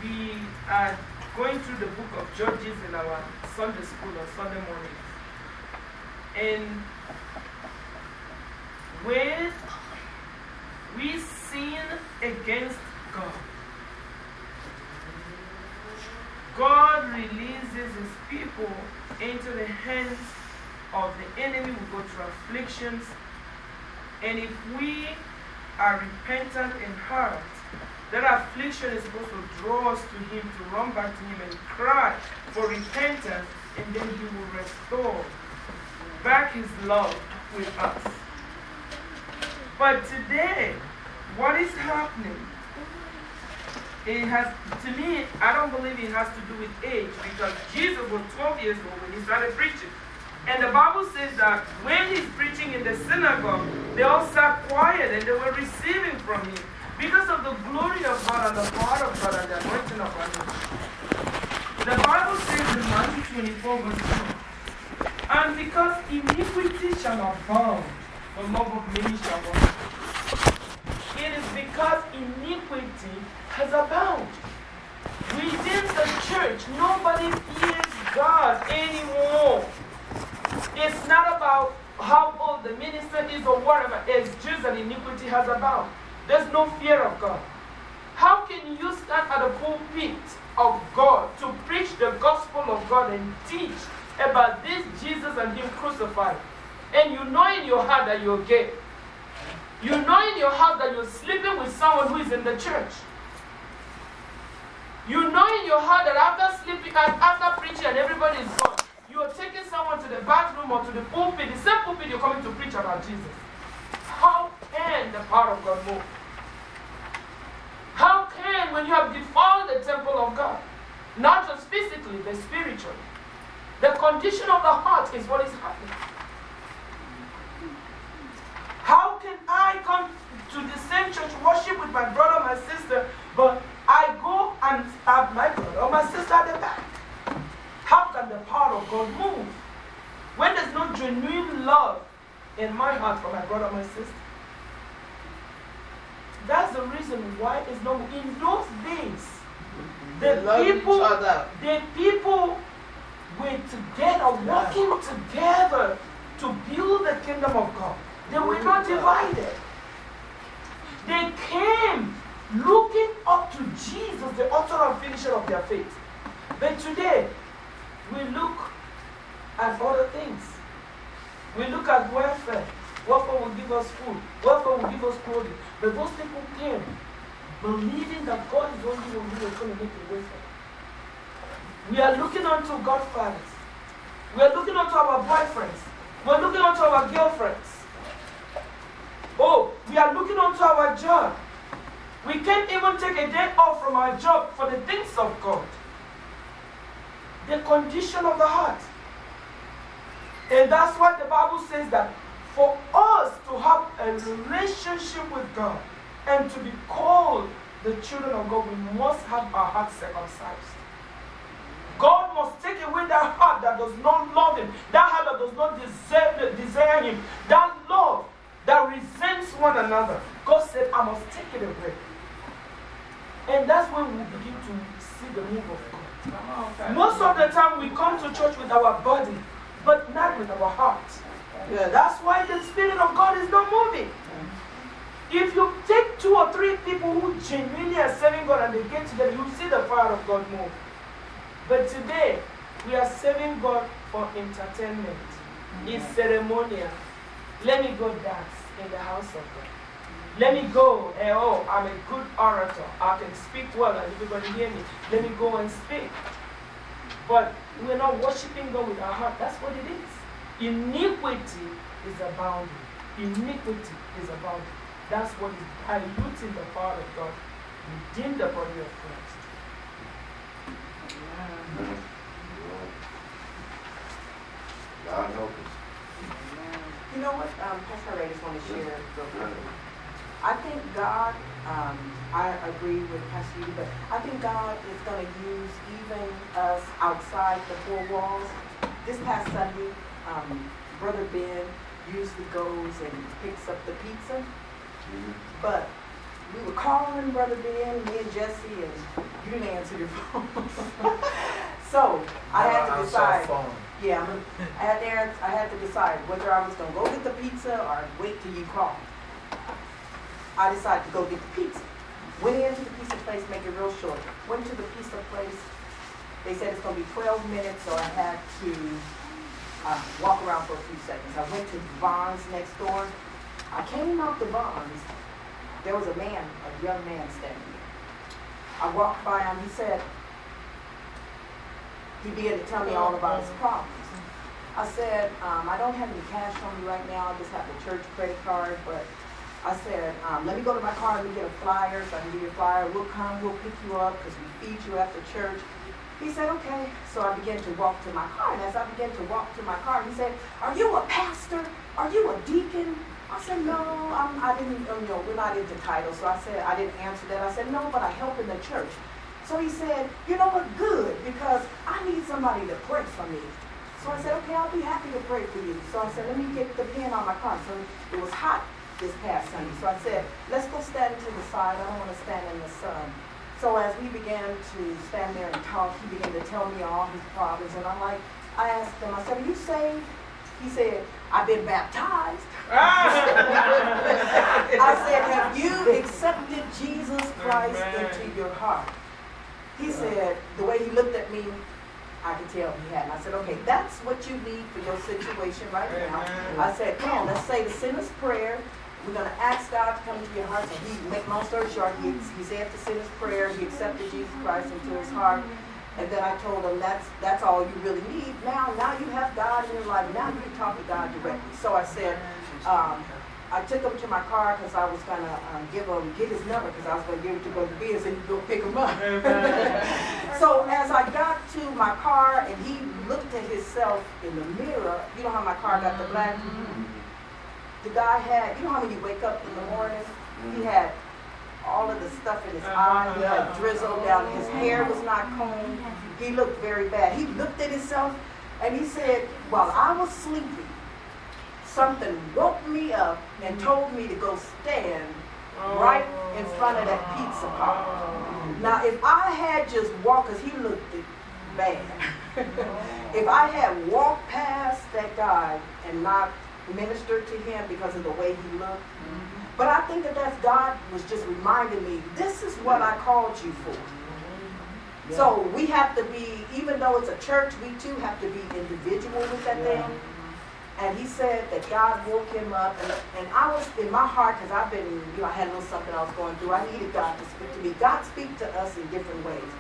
We are going through the book of Judges in our Sunday school on Sunday morning. And when we sin against God, God releases his people into the hands of the enemy. We go through afflictions. And if we are repentant in heart, that affliction is supposed to draw us to Him, to run back to Him and cry for repentance, and then He will restore back His love with us. But today, what is happening? It has, to me, I don't believe it has to do with age because Jesus was 12 years old when he started preaching. And the Bible says that when he's preaching in the synagogue, they all sat quiet and they were receiving from him because of the glory of God and the power of God and the anointing of God. The Bible says in Matthew 24, verse 2, And because iniquity shall abound, It is because iniquity has abounded. Within the church, nobody fears God anymore. It's not about how old the minister is or whatever. It's just that iniquity has abounded. There's no fear of God. How can you stand at the pulpit of God to preach the gospel of God and teach about this Jesus and Him crucified? And you know in your heart that you're gay. You know in your heart that you're sleeping with someone who is in the church. You know in your heart that after sleeping, after preaching and everybody is gone, you are taking someone to the bathroom or to the pulpit, the same pulpit you're coming to preach about Jesus. How can the power of God move? How can, when you have defiled the temple of God, not just physically, but spiritually, the condition of the heart is what is happening. How can I come to the same church, worship with my brother, my sister, but I go and stab my brother or my sister at the back? How can the power of God move when there's no genuine love in my heart for my brother, my sister? That's the reason why it's not. In those days, the people, the people were together, working together to build the kingdom of God. They were not divided. They came looking up to Jesus, the author and finisher of their faith. But today, we look at other things. We look at welfare. Welfare will give us food. Welfare will give us clothing. But those people came believing that God is the only one who is going to make a way. We are looking unto godfathers. We are looking unto our boyfriends. We are looking unto our girlfriends. Oh, we are looking onto our job. We can't even take a day off from our job for the things of God the condition of the heart. And that's why the Bible says that for us to have a relationship with God and to be called the children of God, we must have our heart circumcised. God must take away that heart that does not love Him, that heart that does not desire, desire Him, that one another. God said, I must take it away. And that's when we begin to see the move of God. Most of the time we come to church with our body, but not with our heart. Yeah, that's why the Spirit of God is not moving. If you take two or three people who genuinely are serving God and they get together, you see the power of God move. But today, we are serving God for entertainment. It's ceremonial. Let me go dance in the house of God. Let me go, and oh, I'm a good orator. I can speak well, and everybody hear me. Let me go and speak. But we're not worshiping God with our heart. That's what it is. Iniquity is abounding. Iniquity is abounding. That's what is diluting the power of God within the body of Christ. God help us. You know what, um, Pastor Ray just want to share real quick. I think God, um, I agree with Pastor Yu, but I think God is going to use even us outside the four walls. This past Sunday, um, Brother Ben usually goes and picks up the pizza. Mm-hmm. But we were calling Brother Ben, me and Jesse, and you didn't answer your phone. so I had to decide. Yeah, I had, to, I had to decide whether I was going to go get the pizza or wait till you call. I decided to go get the pizza. Went into the pizza place, make it real short. Went to the pizza place. They said it's going to be 12 minutes, so I had to uh, walk around for a few seconds. I went to Vons next door. I came out the Vons, there was a man, a young man standing there. I walked by him, he said, he began to tell me all about his problems. I said, um, I don't have any cash on me right now, I just have the church credit card, but I said, um, let me go to my car and get a flyer so I can give you a flyer. We'll come, we'll pick you up because we feed you after church. He said, okay. So I began to walk to my car. And as I began to walk to my car, he said, are you a pastor? Are you a deacon? I said, no, I'm, I didn't, you know, we're not into titles. So I said, I didn't answer that. I said, no, but I help in the church. So he said, you know what, good, because I need somebody to pray for me. So I said, okay, I'll be happy to pray for you. So I said, let me get the pen on my car. So it was hot this past Sunday. So I said, let's go stand to the side. I don't want to stand in the sun. So as we began to stand there and talk, he began to tell me all his problems. And I'm like, I asked him, I said, are you saved? He said, I've been baptized. Ah! I said, have you accepted Jesus Christ into your heart? He said, the way he looked at me, I could tell he hadn't. I said, okay, that's what you need for your situation right now. I said, come on, let's say the sinner's prayer. We're going to ask God to come into your heart. And he, make long story short, he, he said the sinner's prayer. He accepted Jesus Christ into his heart. And then I told him that's that's all you really need. Now, now you have God in your life. Now you can talk to God directly. So I said, um, I took him to my car because I was gonna um, give him get his number because I was gonna give it to go to Biz and go pick him up. so as I got to my car and he looked at himself in the mirror, you know how my car got the black. Mm-hmm. The guy had, you know how when you wake up in the morning, he mm-hmm. had all of the stuff in his uh-huh. eye. He had uh-huh. drizzle down. His hair was not combed. He looked very bad. He looked at himself and he said, while I was sleeping, something woke me up and mm-hmm. told me to go stand oh. right in front of that pizza parlor. Oh. Now, if I had just walked, because he looked bad, if I had walked past that guy and not ministered to him because of the way he looked, mm-hmm. but I think that that's God was just reminding me, this is what I called you for. Mm-hmm. So we have to be, even though it's a church, we too have to be individual with that thing. And he said that God woke him up, and, and I was in my heart because I've been, you know, I had a little something I was going through. I needed God to speak to me. God speaks to us in different ways.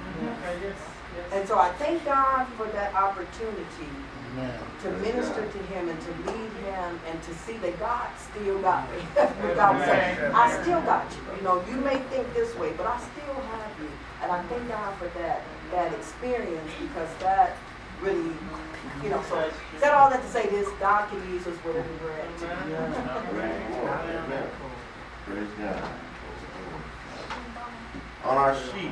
And so I thank God for that opportunity to minister to him and to lead him and to see that God still got me. God said, I still got you. You know, you may think this way, but I still have you. And I thank God for that, that experience because that really, you know, so said all that to say this, God can use us wherever we're at. Amen. Praise God. On our sheet,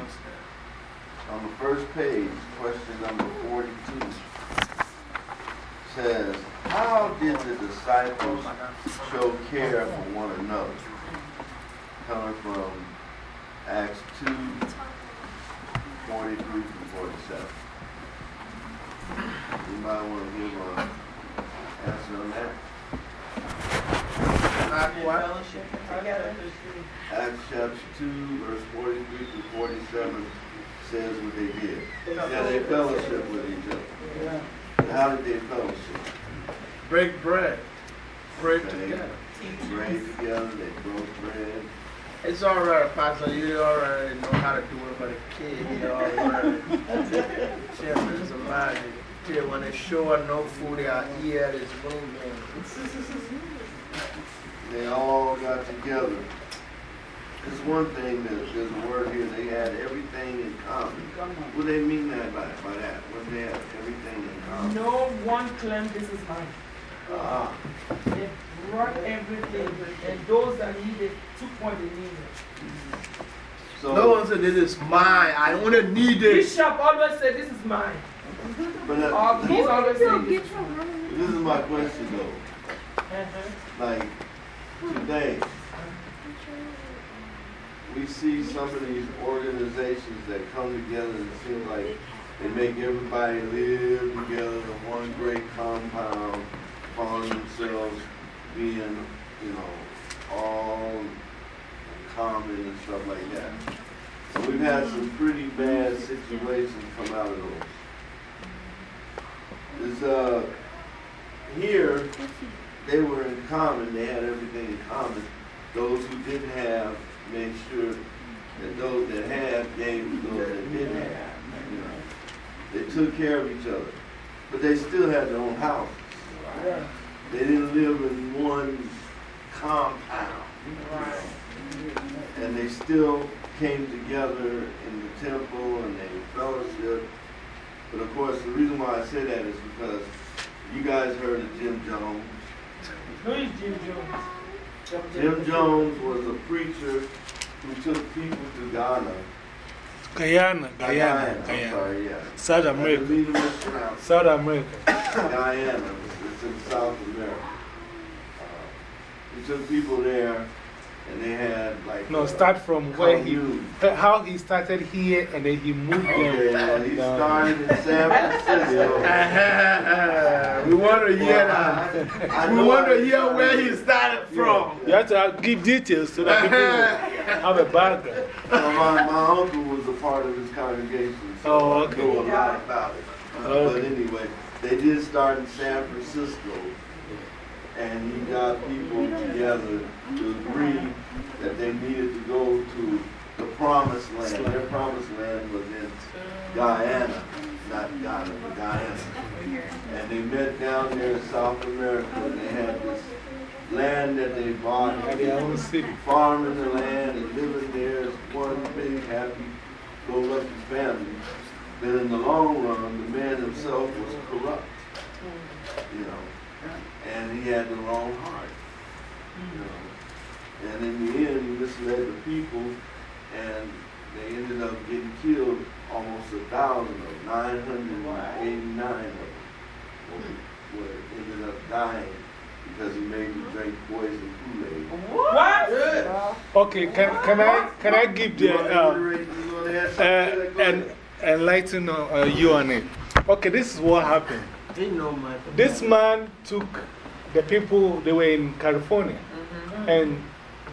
on the first page, question number 42 says, How did the disciples show care for one another? Coming from Acts 2 43 through 47. Anybody want to give an answer on that? Acts chapter 2, verse 43 through 47 says what they did. Yeah, they fellowship with each other. How did they fellowship? Break bread. Break They together. prayed together, they broke bread. It's all right, Pastor. You already know how to do it for the kid. You already. Children is a magic. Kid, when they show up no food, they are ear is moving. They all got together. There's one thing that there's a word here, they had everything in common. What do they mean that by, by that? What they have everything in common? No one claimed this is mine. Ah, They brought everything, and those that needed took what they needed. so, No one said this is mine. I only need it. Bishop always said, This is mine. But that- always saying, this. this is my question though. Uh-huh. Like, today, we see some of these organizations that come together and it seems like they make everybody live together in one great compound, calling themselves being, you know, all common and stuff like that. So we've had some pretty bad situations come out of those. Is uh, here, they were in common, they had everything in common. Those who didn't have made sure that those that had gave to those that didn't have. You know, they took care of each other, but they still had their own houses. They didn't live in one compound. And they still came together in the temple and they fellowship. But of course, the reason why I say that is because you guys heard of Jim Jones. Who is Jim Jones? Jim Jones was a preacher who took people to Ghana. Guyana, Guyana, I'm Guyana. sorry, yeah. South America. believe it was South America. Guyana. It's in South America. Uh, he took people there and they had like. No, uh, start from where he, how he started here and then he moved them. well, he down. started in San Francisco. we want to hear that. We want to hear where he started from. You have to uh, give details so that people have a background. Well, my, my uncle was a part of his congregation, so Oh, I know a lot about it. Uh, Okay. But anyway, they did start in San Francisco, and he got people together to agree that they needed to go to the promised land. Their promised land was in Guyana, not Ghana, but Guyana. And they met down there in South America, and they had this land that they bought. Had their own city. Farming the land and living there as one big, happy, go lucky family. But in the long run, the man himself was corrupt, you know, and he had the wrong heart, you know. And in the end, he misled the people, and they ended up getting killed almost a thousand of them, 989 of them were, were, ended up dying because he made them drink poison Kool-Aid. What? Okay, can, can, I, can I give You the, wanna uh, iterate- you wanna add something to uh, and enlighten uh, you on it? Okay, this is what happened. They know my This man took the people, they were in California, mm-hmm. and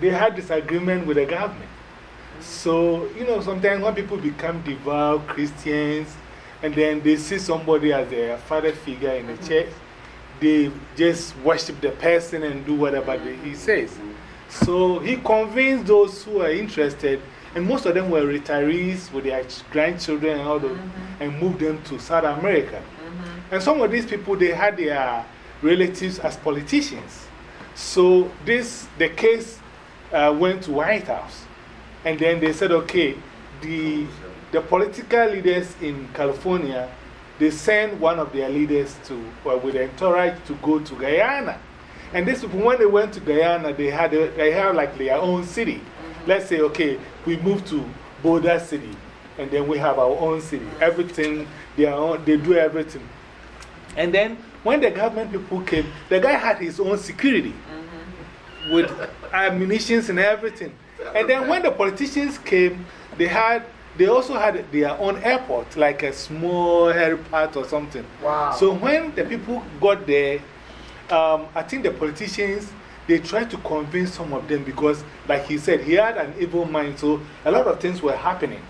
they had disagreement with the government. So, you know, sometimes when people become devout Christians and then they see somebody as their father figure in the mm-hmm. church, they just worship the person and do whatever he mm-hmm. says. So he convinced those who were interested, and most of them were retirees with their grandchildren and all those, and moved them to South America. And some of these people, they had their relatives as politicians. So this, the case uh, went to White House. And then they said, okay, the, the political leaders in California, they sent one of their leaders to, well, with the entourage to go to Guyana. And these people, when they went to Guyana, they had, a, they had like their own city. Let's say, okay, we move to Boulder City, and then we have our own city. Everything, they, own, they do everything. And then when the government people came, the guy had his own security with ammunitions and everything. And then when the politicians came, they, had, they also had their own airport, like a small helipad or something. Wow. So when the people got there, um, I think the politicians, they tried to convince some of them because, like he said, he had an evil mind, so a lot of things were happening.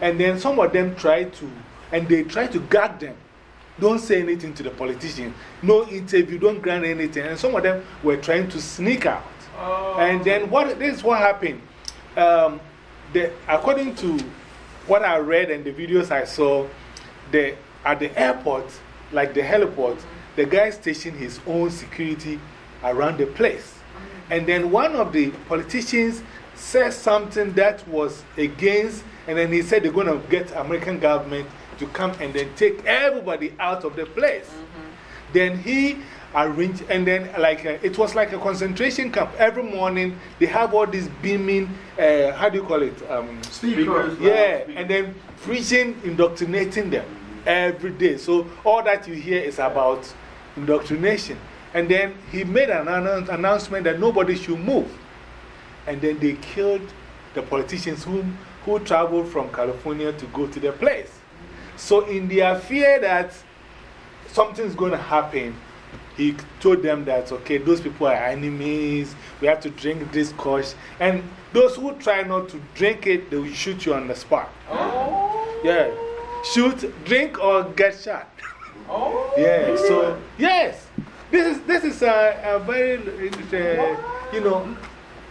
And then some of them tried to, and they tried to gag them. Don't say anything to the politician. No interview, don't grant anything. And some of them were trying to sneak out. And then what, this is what happened. Um, the, according to what I read and the videos I saw, the, at the airport, like the heliport, the guy stationed his own security around the place. And then one of the politicians said something that was against, and then he said they're going to get American government to come and then take everybody out of the place. Then he arranged, and then like a, it was like a concentration camp. Every morning they have all these beaming, uh, how do you call it? Um, Speakers, yeah, and then preaching, indoctrinating them every day. So all that you hear is about indoctrination. And then he made an annou- announcement that nobody should move. And then they killed the politicians who, who traveled from California to go to the place. So, in their fear that something's going to happen, he told them that, okay, those people are enemies, we have to drink this kosh. And those who try not to drink it, they will shoot you on the spot. Oh. Yeah. Shoot, drink, or get shot. Oh. Yeah, so, yes. This is, this is a, a very, uh, you know,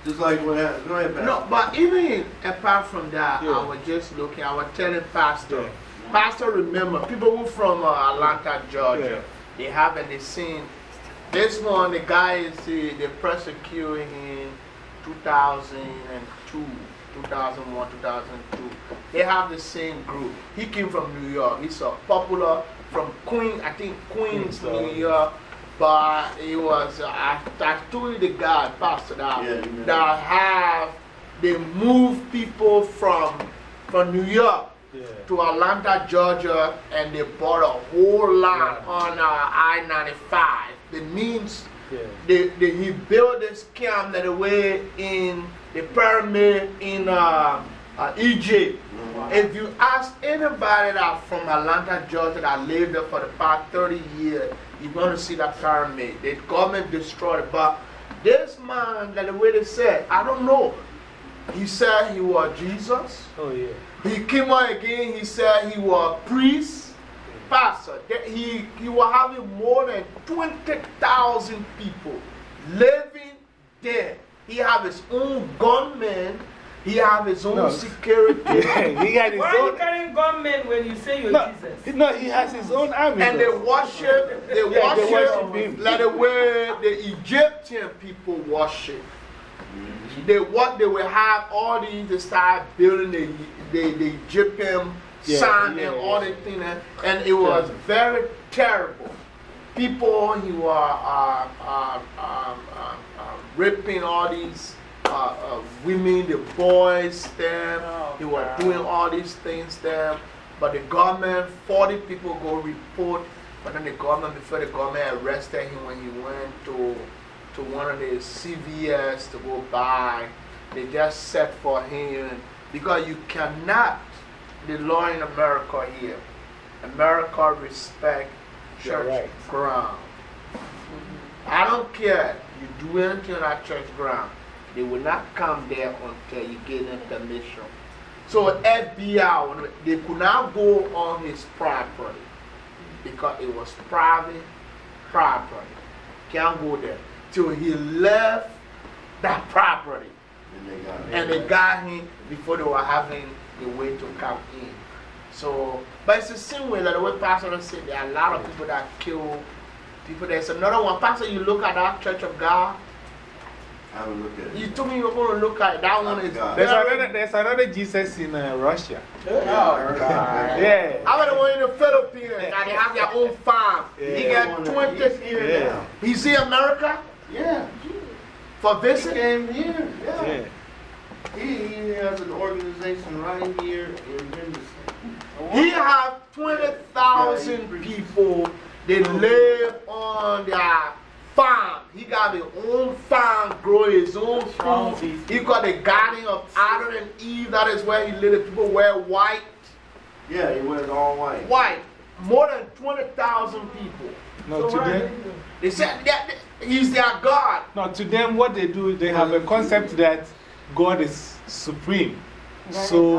Just like what happened. Go ahead, Pastor. No, but even apart from that, Yeah. I was just looking, I was telling Pastor, Pastor, remember, people who from uh, Atlanta, Georgia, they have and they seen this one, the guy is, uh, they persecuted him 2002, 2001, 2002. They have the same group. He came from New York. He's a popular from Queens, I think Queens, Queens, uh, New York. But he was, uh, I, I told the guy, Pastor, that, Yeah, that have, they move people from, from New York. To Atlanta, Georgia, and they bought a whole lot Yeah. on uh, I 95. The means Yeah. they, they, he built this camp that way in the pyramid in uh, uh, Egypt. If you ask anybody that from Atlanta, Georgia, that lived there for the past 30 years, you're going to see that pyramid. The government destroyed it. But this man, that the way they said, I don't know. He said he was Jesus. Oh, yeah. He came out again, he said he was a priest, pastor. He, he was having more than 20,000 people living there. He have his own gunmen, he have his own No. security. Yeah, he had his Why are you carrying gunmen when you say you're No, Jesus? no, he has his own army. And they though. worship, they Yeah, they worship, worship him. like the way the Egyptian people worship. They what they will have all these, they start building the, the, the Egyptian Yeah, sign yeah, and all yeah. the things, and- and it was very terrible. People, he were uh, uh, um, um, um, raping all these uh, uh, women, the boys, them. Oh, he was God. doing all these things, them. But the government, 40 people go report, but then the government, before the government arrested him when he went to, to one of the CVS to go buy, they just set for him because you cannot, the law in America here, America respect church rights. ground. I don't care you do anything on that church ground, they will not come there until you give them permission. So FBI, they could not go on his property because it was private property. Can't go there till he left that property. And they got And they got him before they were having the way to come in. So, but it's the same way that the way Pastor said, there are a lot of people that kill people. There's another one. Pastor, you look at that Church of God. Have a look at it. You told me you were going to look at it. That one is There's another, there's another Jesus in uh, Russia. Oh, God. Yeah. How about the one in the Philippines? Now they have their own farm. He Yeah. got 20 He's here Yeah. now. He's in America Yeah. for He visit. came here. Yeah. Yeah. He, he has an organization right here in Henderson. He have 20,000 people. They oh. live on their farm. He got his own farm, grow his own food. He got the garden of Adam and Eve. That is where he live. The people wear white. Yeah, he wears all white. White. More than 20,000 people. No, to them, They said that he's their God. no, to them, what they do, they have a concept that God is supreme. So,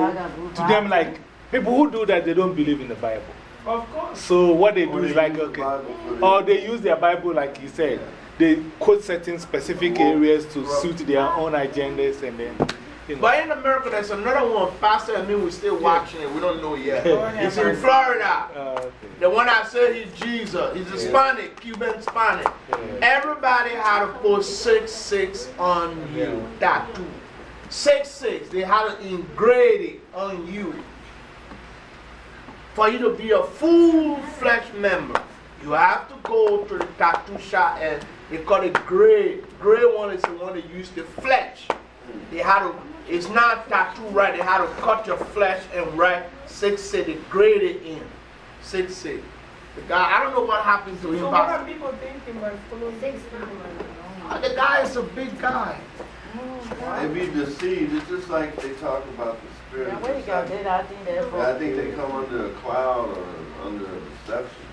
to them, like, people who do that, they don't believe in the Bible. Of course. So, what they Or do is they like, okay. The- Or they use their Bible, like you said. They quote certain specific areas to suit their own agendas, and then, you know. But in America, there's another one. faster than me, we're still watching it. We don't know yet. He's in Florida. Uh, okay. The one I said he's Jesus. He's Hispanic, Cuban Hispanic. Yeah. Everybody had to put 6 6 on you. Tattoo. 6 6. They had to engrave it on you. For you to be a full fledged member, you have to go to the tattoo shop and they call it gray. Gray one is the one that use the flesh. They had to, it's not tattoo right, they had to cut your flesh and write 6 6. They grade it in. 6 6. The guy, I don't know what happened to him. So what are people thinking by following Six this? people. uh, the guy is a big guy. They be deceived. It's just like they talk about the spirit. Now, of where you got that? I think that's I think they come under a cloud or under a deception.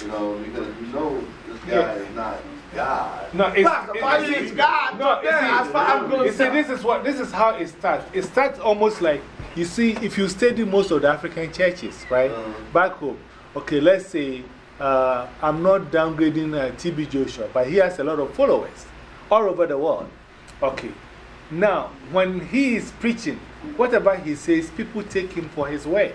You know, because you know this guy Yeah. is not God. No, it's, Pastor, why it's, is God? No, Yeah, it's- as far as I'm You see, this is what this is how it starts. It starts almost like you see, if you study most of the African churches, right? Uh-huh. Back home, okay, let's say uh, I'm not downgrading uh, TB Joshua, but he has a lot of followers all over the world. Okay, Now, when he is preaching, whatever he says, people take him for his word.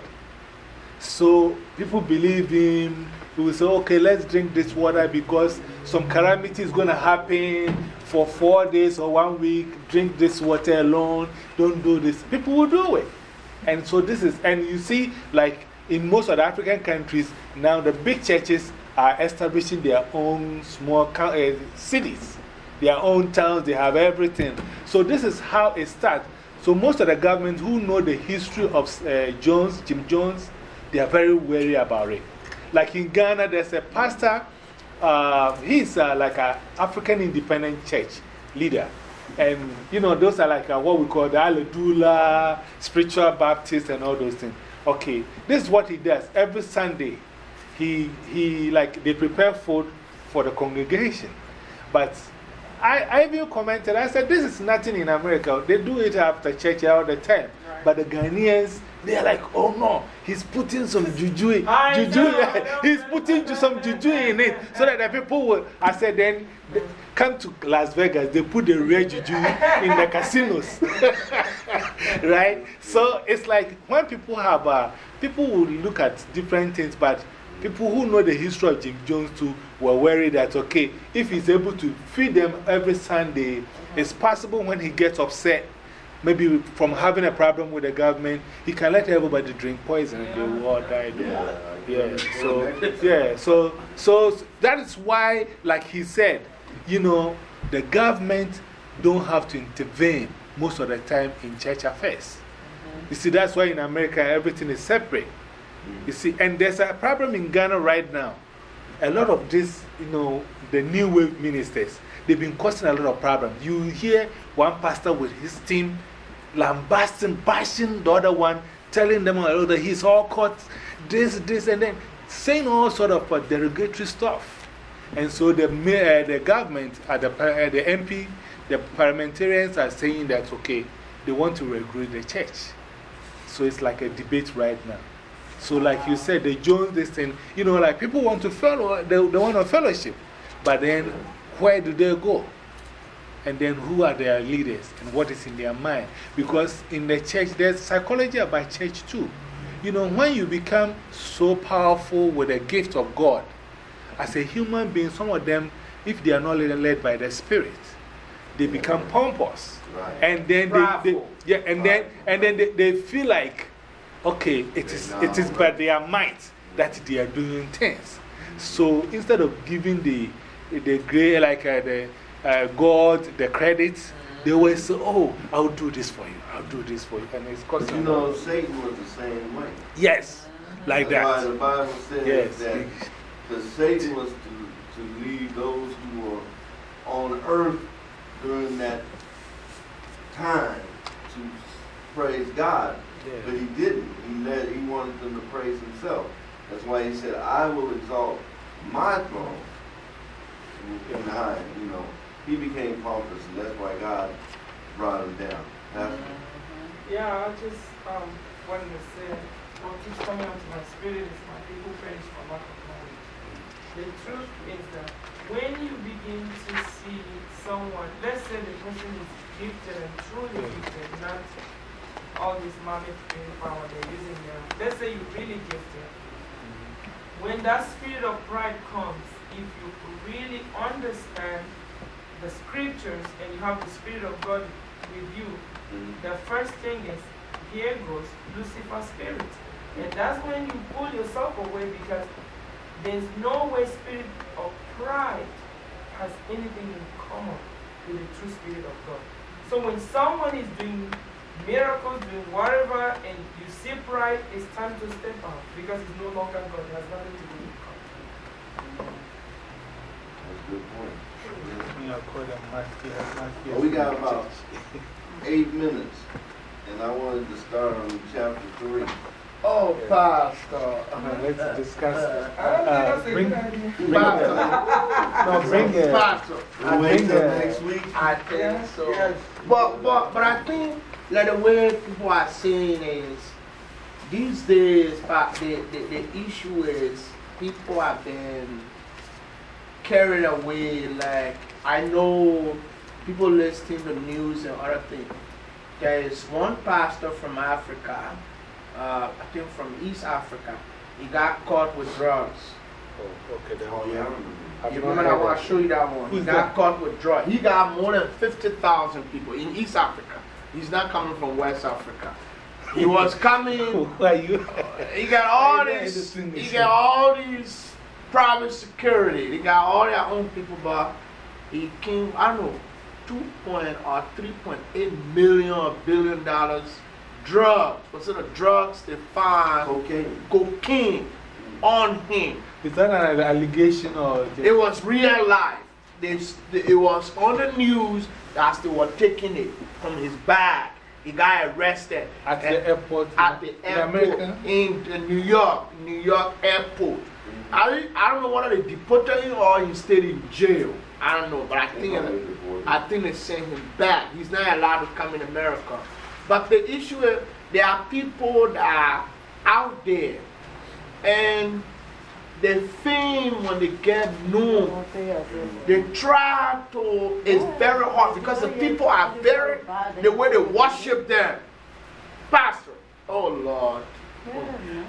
So people believe him. He will say, okay, let's drink this water because some calamity is going to happen for four days or one week. Drink this water alone. Don't do this. People will do it. And so this is, and you see, like in most of the African countries, now the big churches are establishing their own small uh, cities, their own towns, they have everything. So this is how it starts. So most of the governments who know the history of uh, Jones, Jim Jones, they are very wary about it. Like in Ghana, there's a pastor, uh, he's like an African independent church leader. And, you know, those are like what we call the Aladura, spiritual Baptist, and all those things. Okay, this is what he does. Every Sunday, he, he like, they prepare food for the congregation. But I, I even commented, I said, this is nothing in America. They do it after church all the time. But the Ghanaians, they're like, oh no, he's putting some juju, juju, he's putting some juju in it so that the people will. I said, then come to Las Vegas, they put the real juju in the casinos. right? So it's like when people have, uh, people will look at different things, but people who know the history of Jim Jones too were worried that, okay, if he's able to feed them every Sunday, it's possible when he gets upset maybe from having a problem with the government, he can let everybody drink poison and they will all die. Yeah. yeah. So, yeah. So, so that is why, like he said, you know, the government don't have to intervene most of the time in church affairs. -hmm. You see, that's why in America everything is separate. You see, and there's a problem in Ghana right now. A lot of this, you know, the new wave ministers, they've been causing a lot of problems. You hear one pastor with his team lambasting, bashing the other one, telling them oh, that he's all caught, this, this, and then saying all sort of uh, derogatory stuff. And so the, uh, the government, uh, the, uh, the MP, the parliamentarians are saying that, okay, they want to regulate the church. So it's like a debate right now. So, like you said, the Jones, this thing, you know, like people want to follow, they, they want a fellowship. But then, where do they go? And then who are their leaders and what is in their mind. Because in the church, there's psychology about church too. You know, when you become so powerful with the gift of God, as a human being, some of them, if they are not led by the Spirit, they become pompous. And then they, they, yeah, and then, and then they, they feel like, okay, it is, it is by their might that they are doing things. So instead of giving the, the gray, like uh, the, uh, God the credit, they will say, Oh, I'll do this for you, I'll do this for you. And it's costing You know, Satan was the same way. Yes, like That's that. Why the Bible says yes. that because Satan was to, to lead those who were on earth during that time to praise God. But he didn't. He, led, he wanted them to praise himself. That's why he said, I will exalt my throne behind, you know he became pompous, and that's why God brought him down. Yeah, I just um, wanted to say what keeps coming onto my spirit is my people perish for lack of knowledge. The truth is that when you begin to see someone, let's say the person is gifted and truly gifted, not all this mommy power they're using there. Let's say you're really gifted. When that spirit of pride comes, if you really understand the scriptures and you have the Spirit of God with you, -hmm. the first thing is, here goes Lucifer's spirit. And that's when you pull yourself away because there's no way spirit of pride has anything in common with the true spirit of God. So when someone is doing miracles, doing whatever, and you see pride, it's time to step out because it's no longer God. It has nothing to do with God. That's a good point. Well, we got about eight minutes, and I wanted to start on chapter 3. Oh, Pastor. Uh, let's discuss it. Uh, bring, bring Pastor. no, bring it. Pastor. We'll wait until next week. I think so. Yes. But, but, but I think like the way people are saying is these days, the, the, the issue is people have been carried away. Like, I know people listening the news and other things. There is one pastor from Africa, uh, I think from East Africa. He got caught with drugs. Oh, okay. Then. Oh, yeah, I you remember that one? I'll show you that one. he Who's got that? caught with drugs. He got more than 50,000 people in East Africa. He's not coming from West Africa. He was coming. Who are you? He got all these. He got all these private security. They got all their own people, but he came. I don't know, two point or three point eight million or billion dollars drugs. What's it? The drugs they find Cocaine. cocaine on him. Is that an allegation or It was real life. They, it was on the news as they were taking it from his bag. He got arrested at the airport at the in airport America? in New York, New York airport. I, I don't know whether they deported him or he stayed in jail. I don't know, but I think, I think they sent him back. He's not allowed to come in America. But the issue is there are people that are out there and the fame when they get known, they try to, it's very hard because the people are very, the way they worship them. Pastor, oh Lord.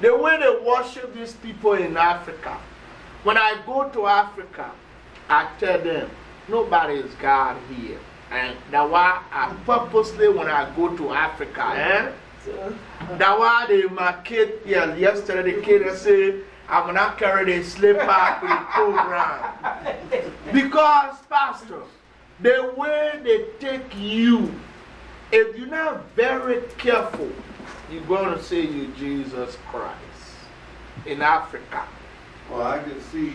The way they worship these people in Africa. When I go to Africa, I tell them, nobody is God here. And that's why I purposely, when I go to Africa, eh? That's why they, my kid, yeah, yesterday the kid I said, I'm not carrying a slip back to the program. Because, Pastor, the way they take you, if you're not very careful, you're going to say you Jesus Christ in Africa. Well, I can see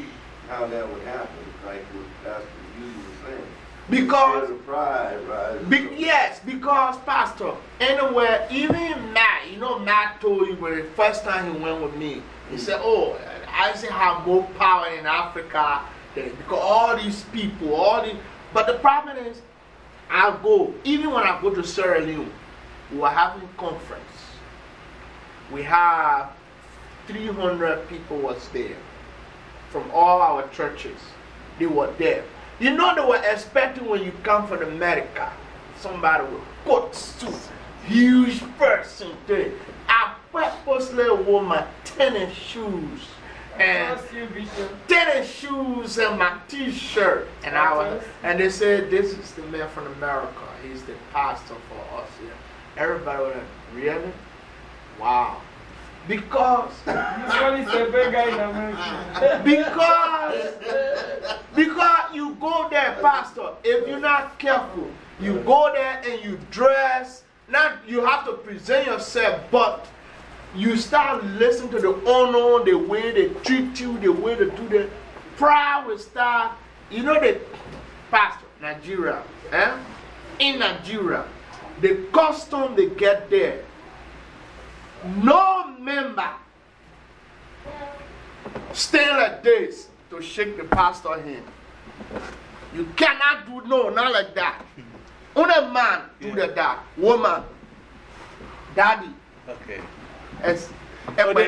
how that would happen, like what Pastor Hughes was saying. Because pride, right? Be yes, because Pastor, anywhere, even Matt, you know, Matt told you when the first time he went with me, he said, Oh, I see how more power in Africa than- because all these people, all the. But the problem is, I'll go, even when I go to Sierra Leone, we were having conference. We have 300 people was there from all our churches. They were there. You know they were expecting when you come from America, somebody with coat suit, huge person thing. I purposely wore my tennis shoes and Trust you, Bishop. tennis shoes and my t-shirt. And I was, and they said, this is the man from America. He's the pastor for us here. Everybody went, really? Wow. Because Usually it's a big guy in America. because, because you go there, Pastor, if you're not careful, you go there and you dress, not you have to present yourself, but you start listening to the honor, the way they treat you, the way they do the pride will start. You know, the Pastor, Nigeria, eh? in Nigeria, the custom they get there, no member stay like this to shake the pastor hand. You cannot do no, not like that. Only man do that, that. Woman, daddy, Okay. as Oh, they,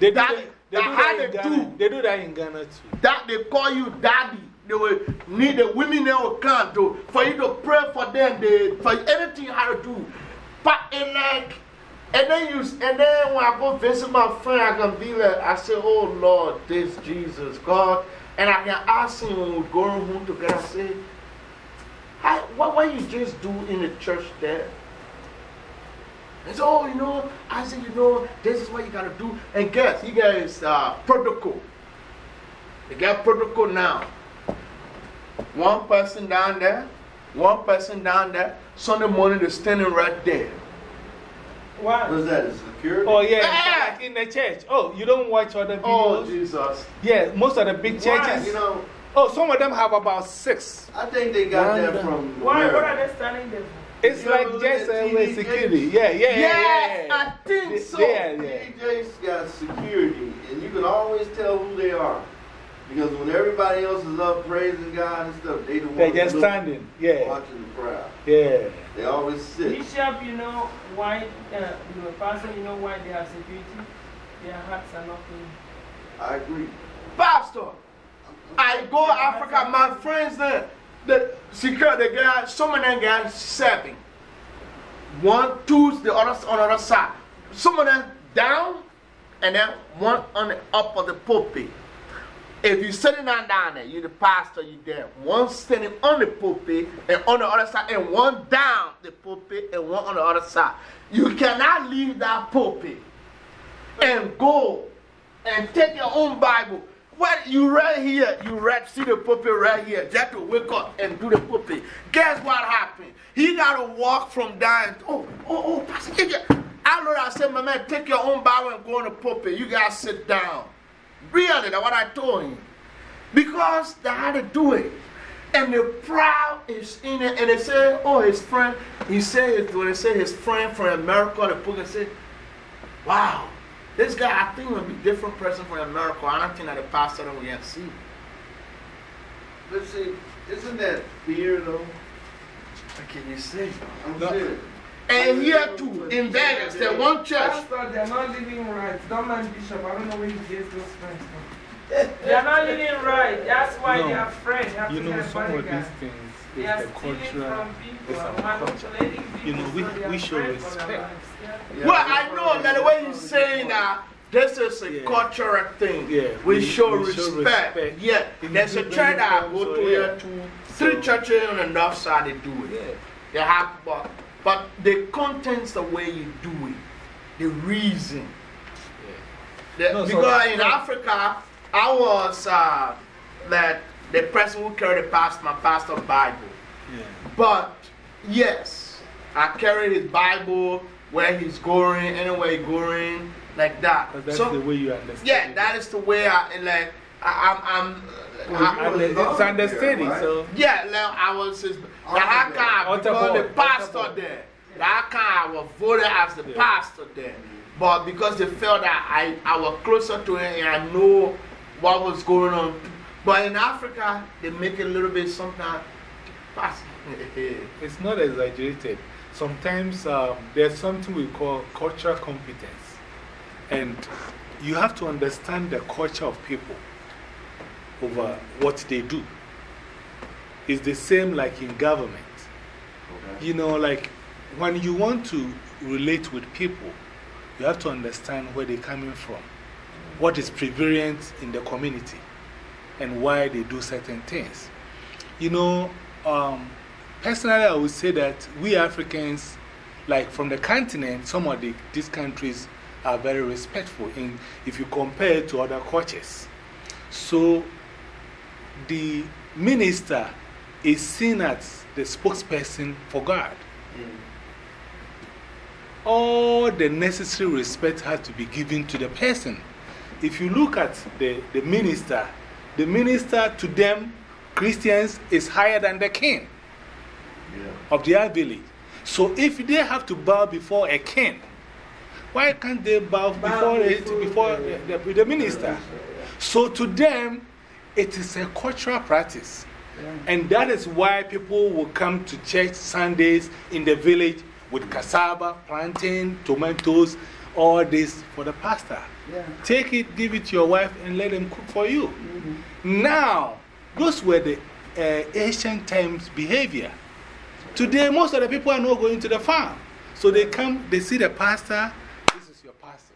they, do Daddy, that, they, do that in Ghana. do. they do that in Ghana too. That they call you daddy. They will need the women they will come to for you to pray for them. They, for anything you have to do. But in like, and then you, and then when I go visit my friend, I can be like, I say, oh Lord, this Jesus, God. And I can ask him when we're going home together, I say, Hi, what what you just do in the church there? And so, oh, you know, I said, you know, this is what you gotta do. And guess, got his uh, protocol. They got protocol now. One person down there, one person down there. Sunday morning, they're standing right there. What? What's that? A security? Oh, yeah. Ah! Like in the church. Oh, you don't watch other videos? Oh, Jesus. yeah, most of the big Why? churches. You know, Oh, some of them have about six. I think they got Why that from. Why? What are they standing there for? It's You like ever look just at uh, with security. Yeah, yeah, yeah. Yes, yeah, I think so. Yeah, yeah. DJ's got security, and you can always tell who they are. Because when everybody else is up praising God and stuff, they the ones They're just standing. Yeah, watching the crowd. yeah. They always sit. Bishop, you know why, uh, you pastor, you know why they have security? Their hearts are not clean. I agree. Pastor, I go Africa, my friends there, the security guy, some of them guys seven. One, two, the other on the other side. Some of them down, and then one on the up of the pulpit. If you're sitting down down there, you're the pastor, you're there. One standing on the pulpit and on the other side, and one down the pulpit and one on the other side. You cannot leave that pulpit and go and take your own Bible. What you read here, you read, see the pulpit right here, just to wake up and do the pulpit. Guess what happened? He got to walk from down. Oh, oh, oh, Pastor, I know I said, my man, take your own Bible and go on the pulpit. You got to sit down. Really, that's what I told him. Because they had to do it. And the crowd is in it. And they say, oh, his friend, he said, when they say his friend from America, the book said, wow, this guy, I think, will be a different person from America. I don't think that the pastor that we have seen. But see, isn't that fear though? What can you say? I'm No. serious. And here too, in Vegas, there one church. Pastor, they're not living right. Don't mind Bishop. I don't know where he gets those friends from. they're not living right. That's why No. they are friends. They have You to know, some of these bodyguards. things They is are the stealing cultural. it's our culture. You know, we- so we show afraid for their respect. Yeah. Yeah, Well, I know I'm that the way he's saying that this is a Yeah. cultural thing. Yeah, we, we- show, we show respect. respect. Yeah, In there's a different church that I go to here, two, three churches on the north side, they do it. Yeah. They have, but, but the content's the way you do it, the reason. The- No, so- because in Africa, I was uh, that the person who carried the past my pastor's Bible. Yeah. But yes, I carry his Bible where he's going, anywhere he's going, like that. Because that's So, the way you understand. yeah, it. that is the way I like. I, I'm, I'm Well, I- you And it's involved understanding, right? so. yeah, like, I was his. Can I Altar become the pastor there? Can I was voted as the Yeah. pastor there? But because they felt that I, I was closer to him and I know what was going on. But in Africa, they make it a little bit sometimes. It's not exaggerated. Sometimes um, there's something we call cultural competence. And you have to understand the culture of people over what they do. It's the same like in government. Okay. You know, like when you want to relate with people, you have to understand where they're coming from, what is prevalent in the community, and why they do certain things. You know, um, personally, I would say that we Africans, like from the continent, some of the, these countries are very respectful in, if you compare it to other cultures. So, the minister is seen as the spokesperson for God. Mm. All the necessary respect has to be given to the person. If you look at the, the minister, the minister to them, Christians, is higher than the king Yeah. of their village. So if they have to bow before a king, why can't they bow before, it, before the, the, the minister? So to them, it is a cultural practice. And that is why people will come to church Sundays in the village with cassava, plantain, tomatoes, all this for the pastor. Yeah. Take it, give it to your wife, and let them cook for you. Now, those were the uh, ancient times behavior. Today, most of the people are not going to the farm. So they come, they see the pastor. This is your pastor.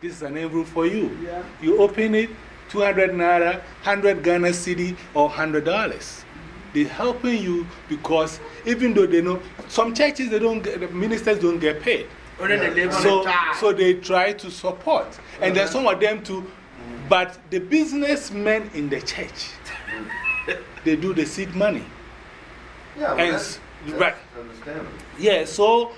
This is an envelope for you. Yeah. You open it, 200 naira, 100 Ghana cedi, or $100. They're helping you because even though they know, some churches, they don't get, the ministers don't get paid. Or then they live on So, so they try to support. And there's some of them too. But the businessmen in the church, they do the seed money. Yeah, well, And that's, that's right. understandable. Yeah, so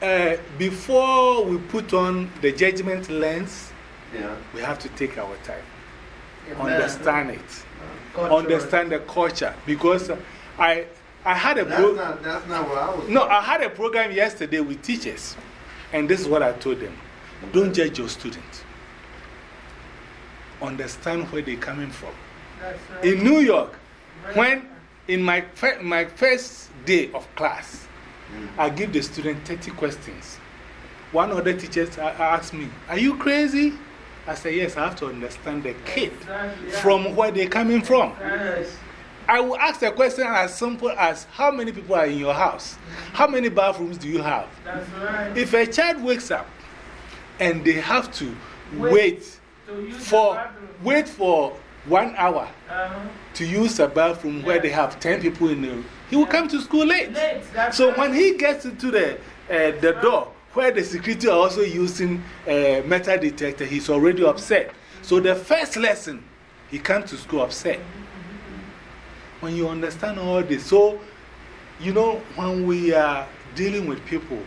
uh, before we put on the judgment lens, Yeah. we have to take our time, Amen. Understand it, Cultural. understand the culture. Because I, I had a That's not, that's not what I was. no, I had a program yesterday with teachers, and this is what I told them don't judge your students, understand where they're coming from. Right. In New York, when in my, my first day of class, mm. I give the student 30 questions. One of the teachers asked me, Are you crazy? I said, Yes, I have to understand the kid from where they're coming from. Yes. I will ask a question as simple as how many people are in your house? How many bathrooms do you have? Right. If a child wakes up and they have to Wait. wait, To for, wait for one hour Uh-huh. to use a bathroom where they have 10 people in the room, he will come to school late. Late, So right. when he gets into the, uh, the door where the security are also using a metal detector, he's already upset. So the first lesson, he comes to school upset. When you understand all this, so you know, when we are dealing with people,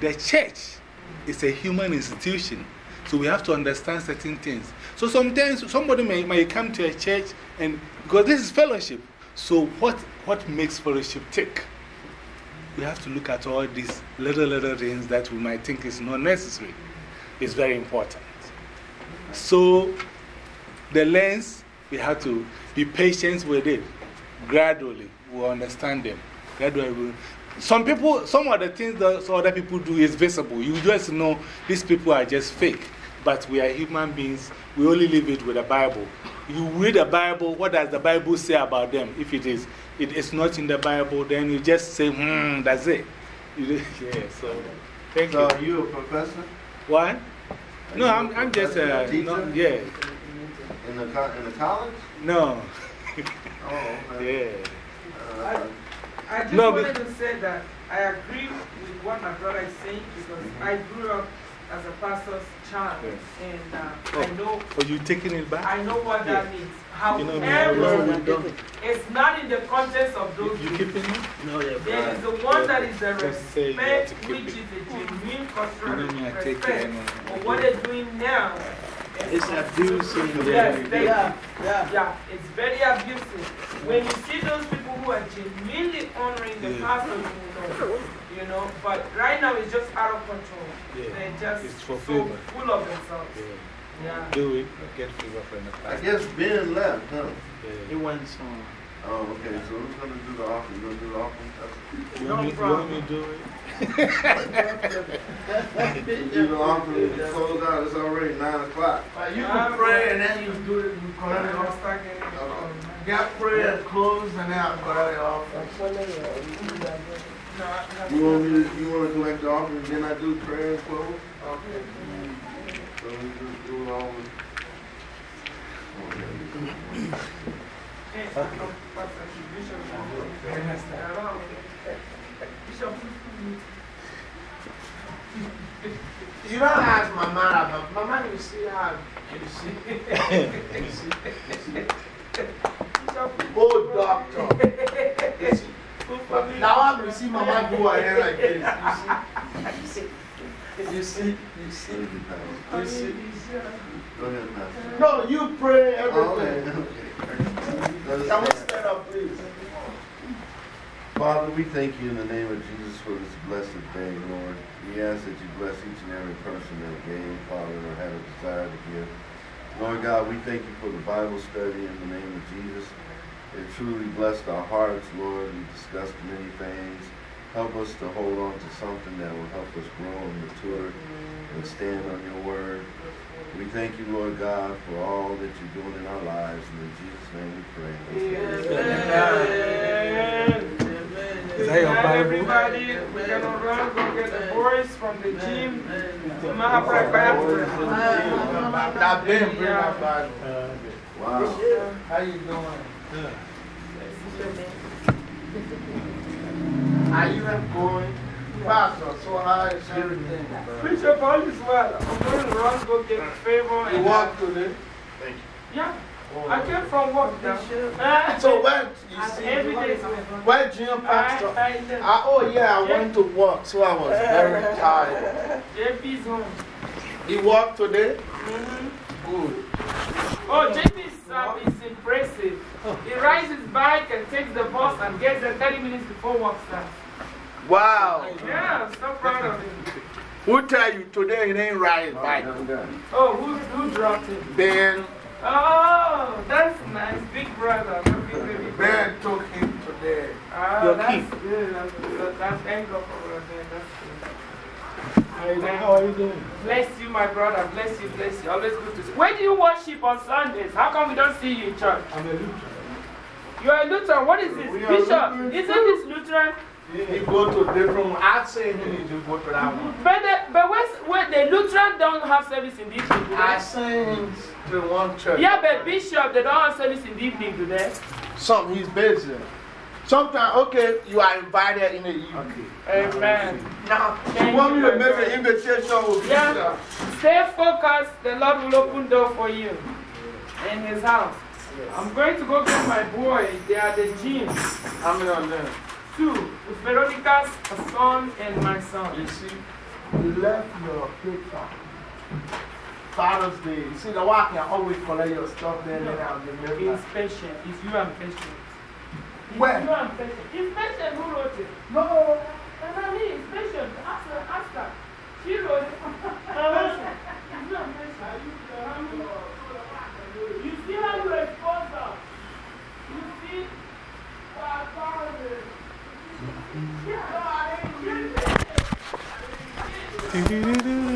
the church is a human institution. So we have to understand certain things. So sometimes somebody may, may come to a church and because this is fellowship. So what, what makes fellowship tick? We have to look at all these little, little things that we might think is not necessary. It's very important. So the lens, we have to be patient with it. Gradually, we'll understand them. Gradually, we'll, some people, some of the things that other people do is visible. You just know these people are just fake. But we are human beings. We only live it with the Bible. You read the Bible, what does the Bible say about them? If it is, it is not in the Bible, then you just say, hmm, that's it. You, yeah, so thank So, you. are you a professor What? No, I'm, a I'm just a, a teacher? no, yeah, in the, co- in the college? no, Oh, okay. yeah. Uh, I just No, wanted to say that I agree with what my brother is saying because I grew up as a pastor's child Yes. and uh, Oh. I know Are you taking it back? I know what that means. You know me, I However, love it. it's not in the context of those you things. keeping it? No, yeah. There is the one that is the Just say to respect, keep which it. is a genuine cultural You know me, I take respect care, for what they're doing now. It's abusing. Yes, thank Yeah, yeah. Yeah, it's very abusive. When you see those people who are genuinely honoring the Yeah. pastor, you know, you know, but right now it's just out of control. Yeah. They're just It's for so favor. full of themselves. Yeah. Yeah. Do it, get favor from the I pastor. guess Ben left, huh? It Yeah. went some. Oh, okay. So who's going to do the offering? You're going to do the offering? You No want me, you problem. want me to do it? You Do the offering. Close out. It's already 9 o'clock. But you ah, can pray and then you do it. You I'm correct it gonna off. it on. Get prayer and close and then I'll correct it off. No, I- I- You want me to, you want to collect the offering, then I do prayer and close? Okay. So we just do it all with. Hey, I'm Pastor Bishop. Bishop, You don't ask my mother, but my mother, you see how. You see? you see? You see? Oh, doctor. You now I'm going see my mom go ahead like this. You see? You see? You see? You, see? Go ahead, Pastor. No, you pray Oh, okay, everything. okay. Can we stand up, please? Father, we thank you in the name of Jesus for this blessed day, Lord. We ask that you bless each and every person that gave, Father, or had a desire to give. Lord God, we thank you for the Bible study in the name of Jesus. It truly blessed our hearts, Lord. We discussed many things. Help us to hold on to something that will help us grow and mature and stand on your word. We thank you, Lord God, for all that you're doing in our lives. And in Jesus' name we pray. Amen. Is that your Now, Bible? Everybody, we're gonna run, go get the boys from the gym. We might have like bathroom. Now, bring my Bible. Wow. How you doing? Are you not going? Pastor, so how is everything? Bishop, all is well. I'm going to run, go get favor. You and- walk today? Thank you. Yeah. I came from work now. Ah, So when you see, every day is where Jim Pastor? I, I. I, oh yeah, I went to work, so I was very tired. JP's home. He walked today? Mm -hmm. Good. Oh, JP's um, is impressive. He rides his bike and takes the bus and gets there 30 minutes before work starts. Wow. Yeah, I'm so proud of him. Who tell you today he ain't riding bike? Haven't done it. Oh, who, who dropped him? Ben, Oh, that's nice. Big brother. Big, big, big brother. Ben took him today. Ah, Your that's key. good. That's good. That's thank God for us. That's good. How you- How are you doing? Bless you, my brother. Bless you, bless you. Always good to see. you. Where do you worship on Sundays? How come we don't see you in church? I'm a Lutheran. You are a Lutheran. What is this? We Bishop. Isn't this Lutheran? He go to different one. I say he need to go to that one. But, the, but where's, where the Lutheran don't have service in the evening I today. sing to one church. Yeah, but Bishop, they don't have service in the evening today. Something he's busy. Sometimes, okay, you are invited in the evening. Amen. Now, Thank you want me to make an invitation with Yeah. Bishop? Stay focused. The Lord will open door for you in His house. I'm going to go get my boy. They are the gym. How many of them? Two. With Veronica's son and my son. You see, you left your picture. Father's Day. You see, the wife can always collect your stuff there and then I'll be He's patient. It's you and patient. It's Where? you and patient. It's patient who wrote it. No. And I mean, it's patient. Ask her. Ask her. She wrote it. Patient. It's you and patient. You see how you expose her. You see what God is. Do-do-do-do-do-do.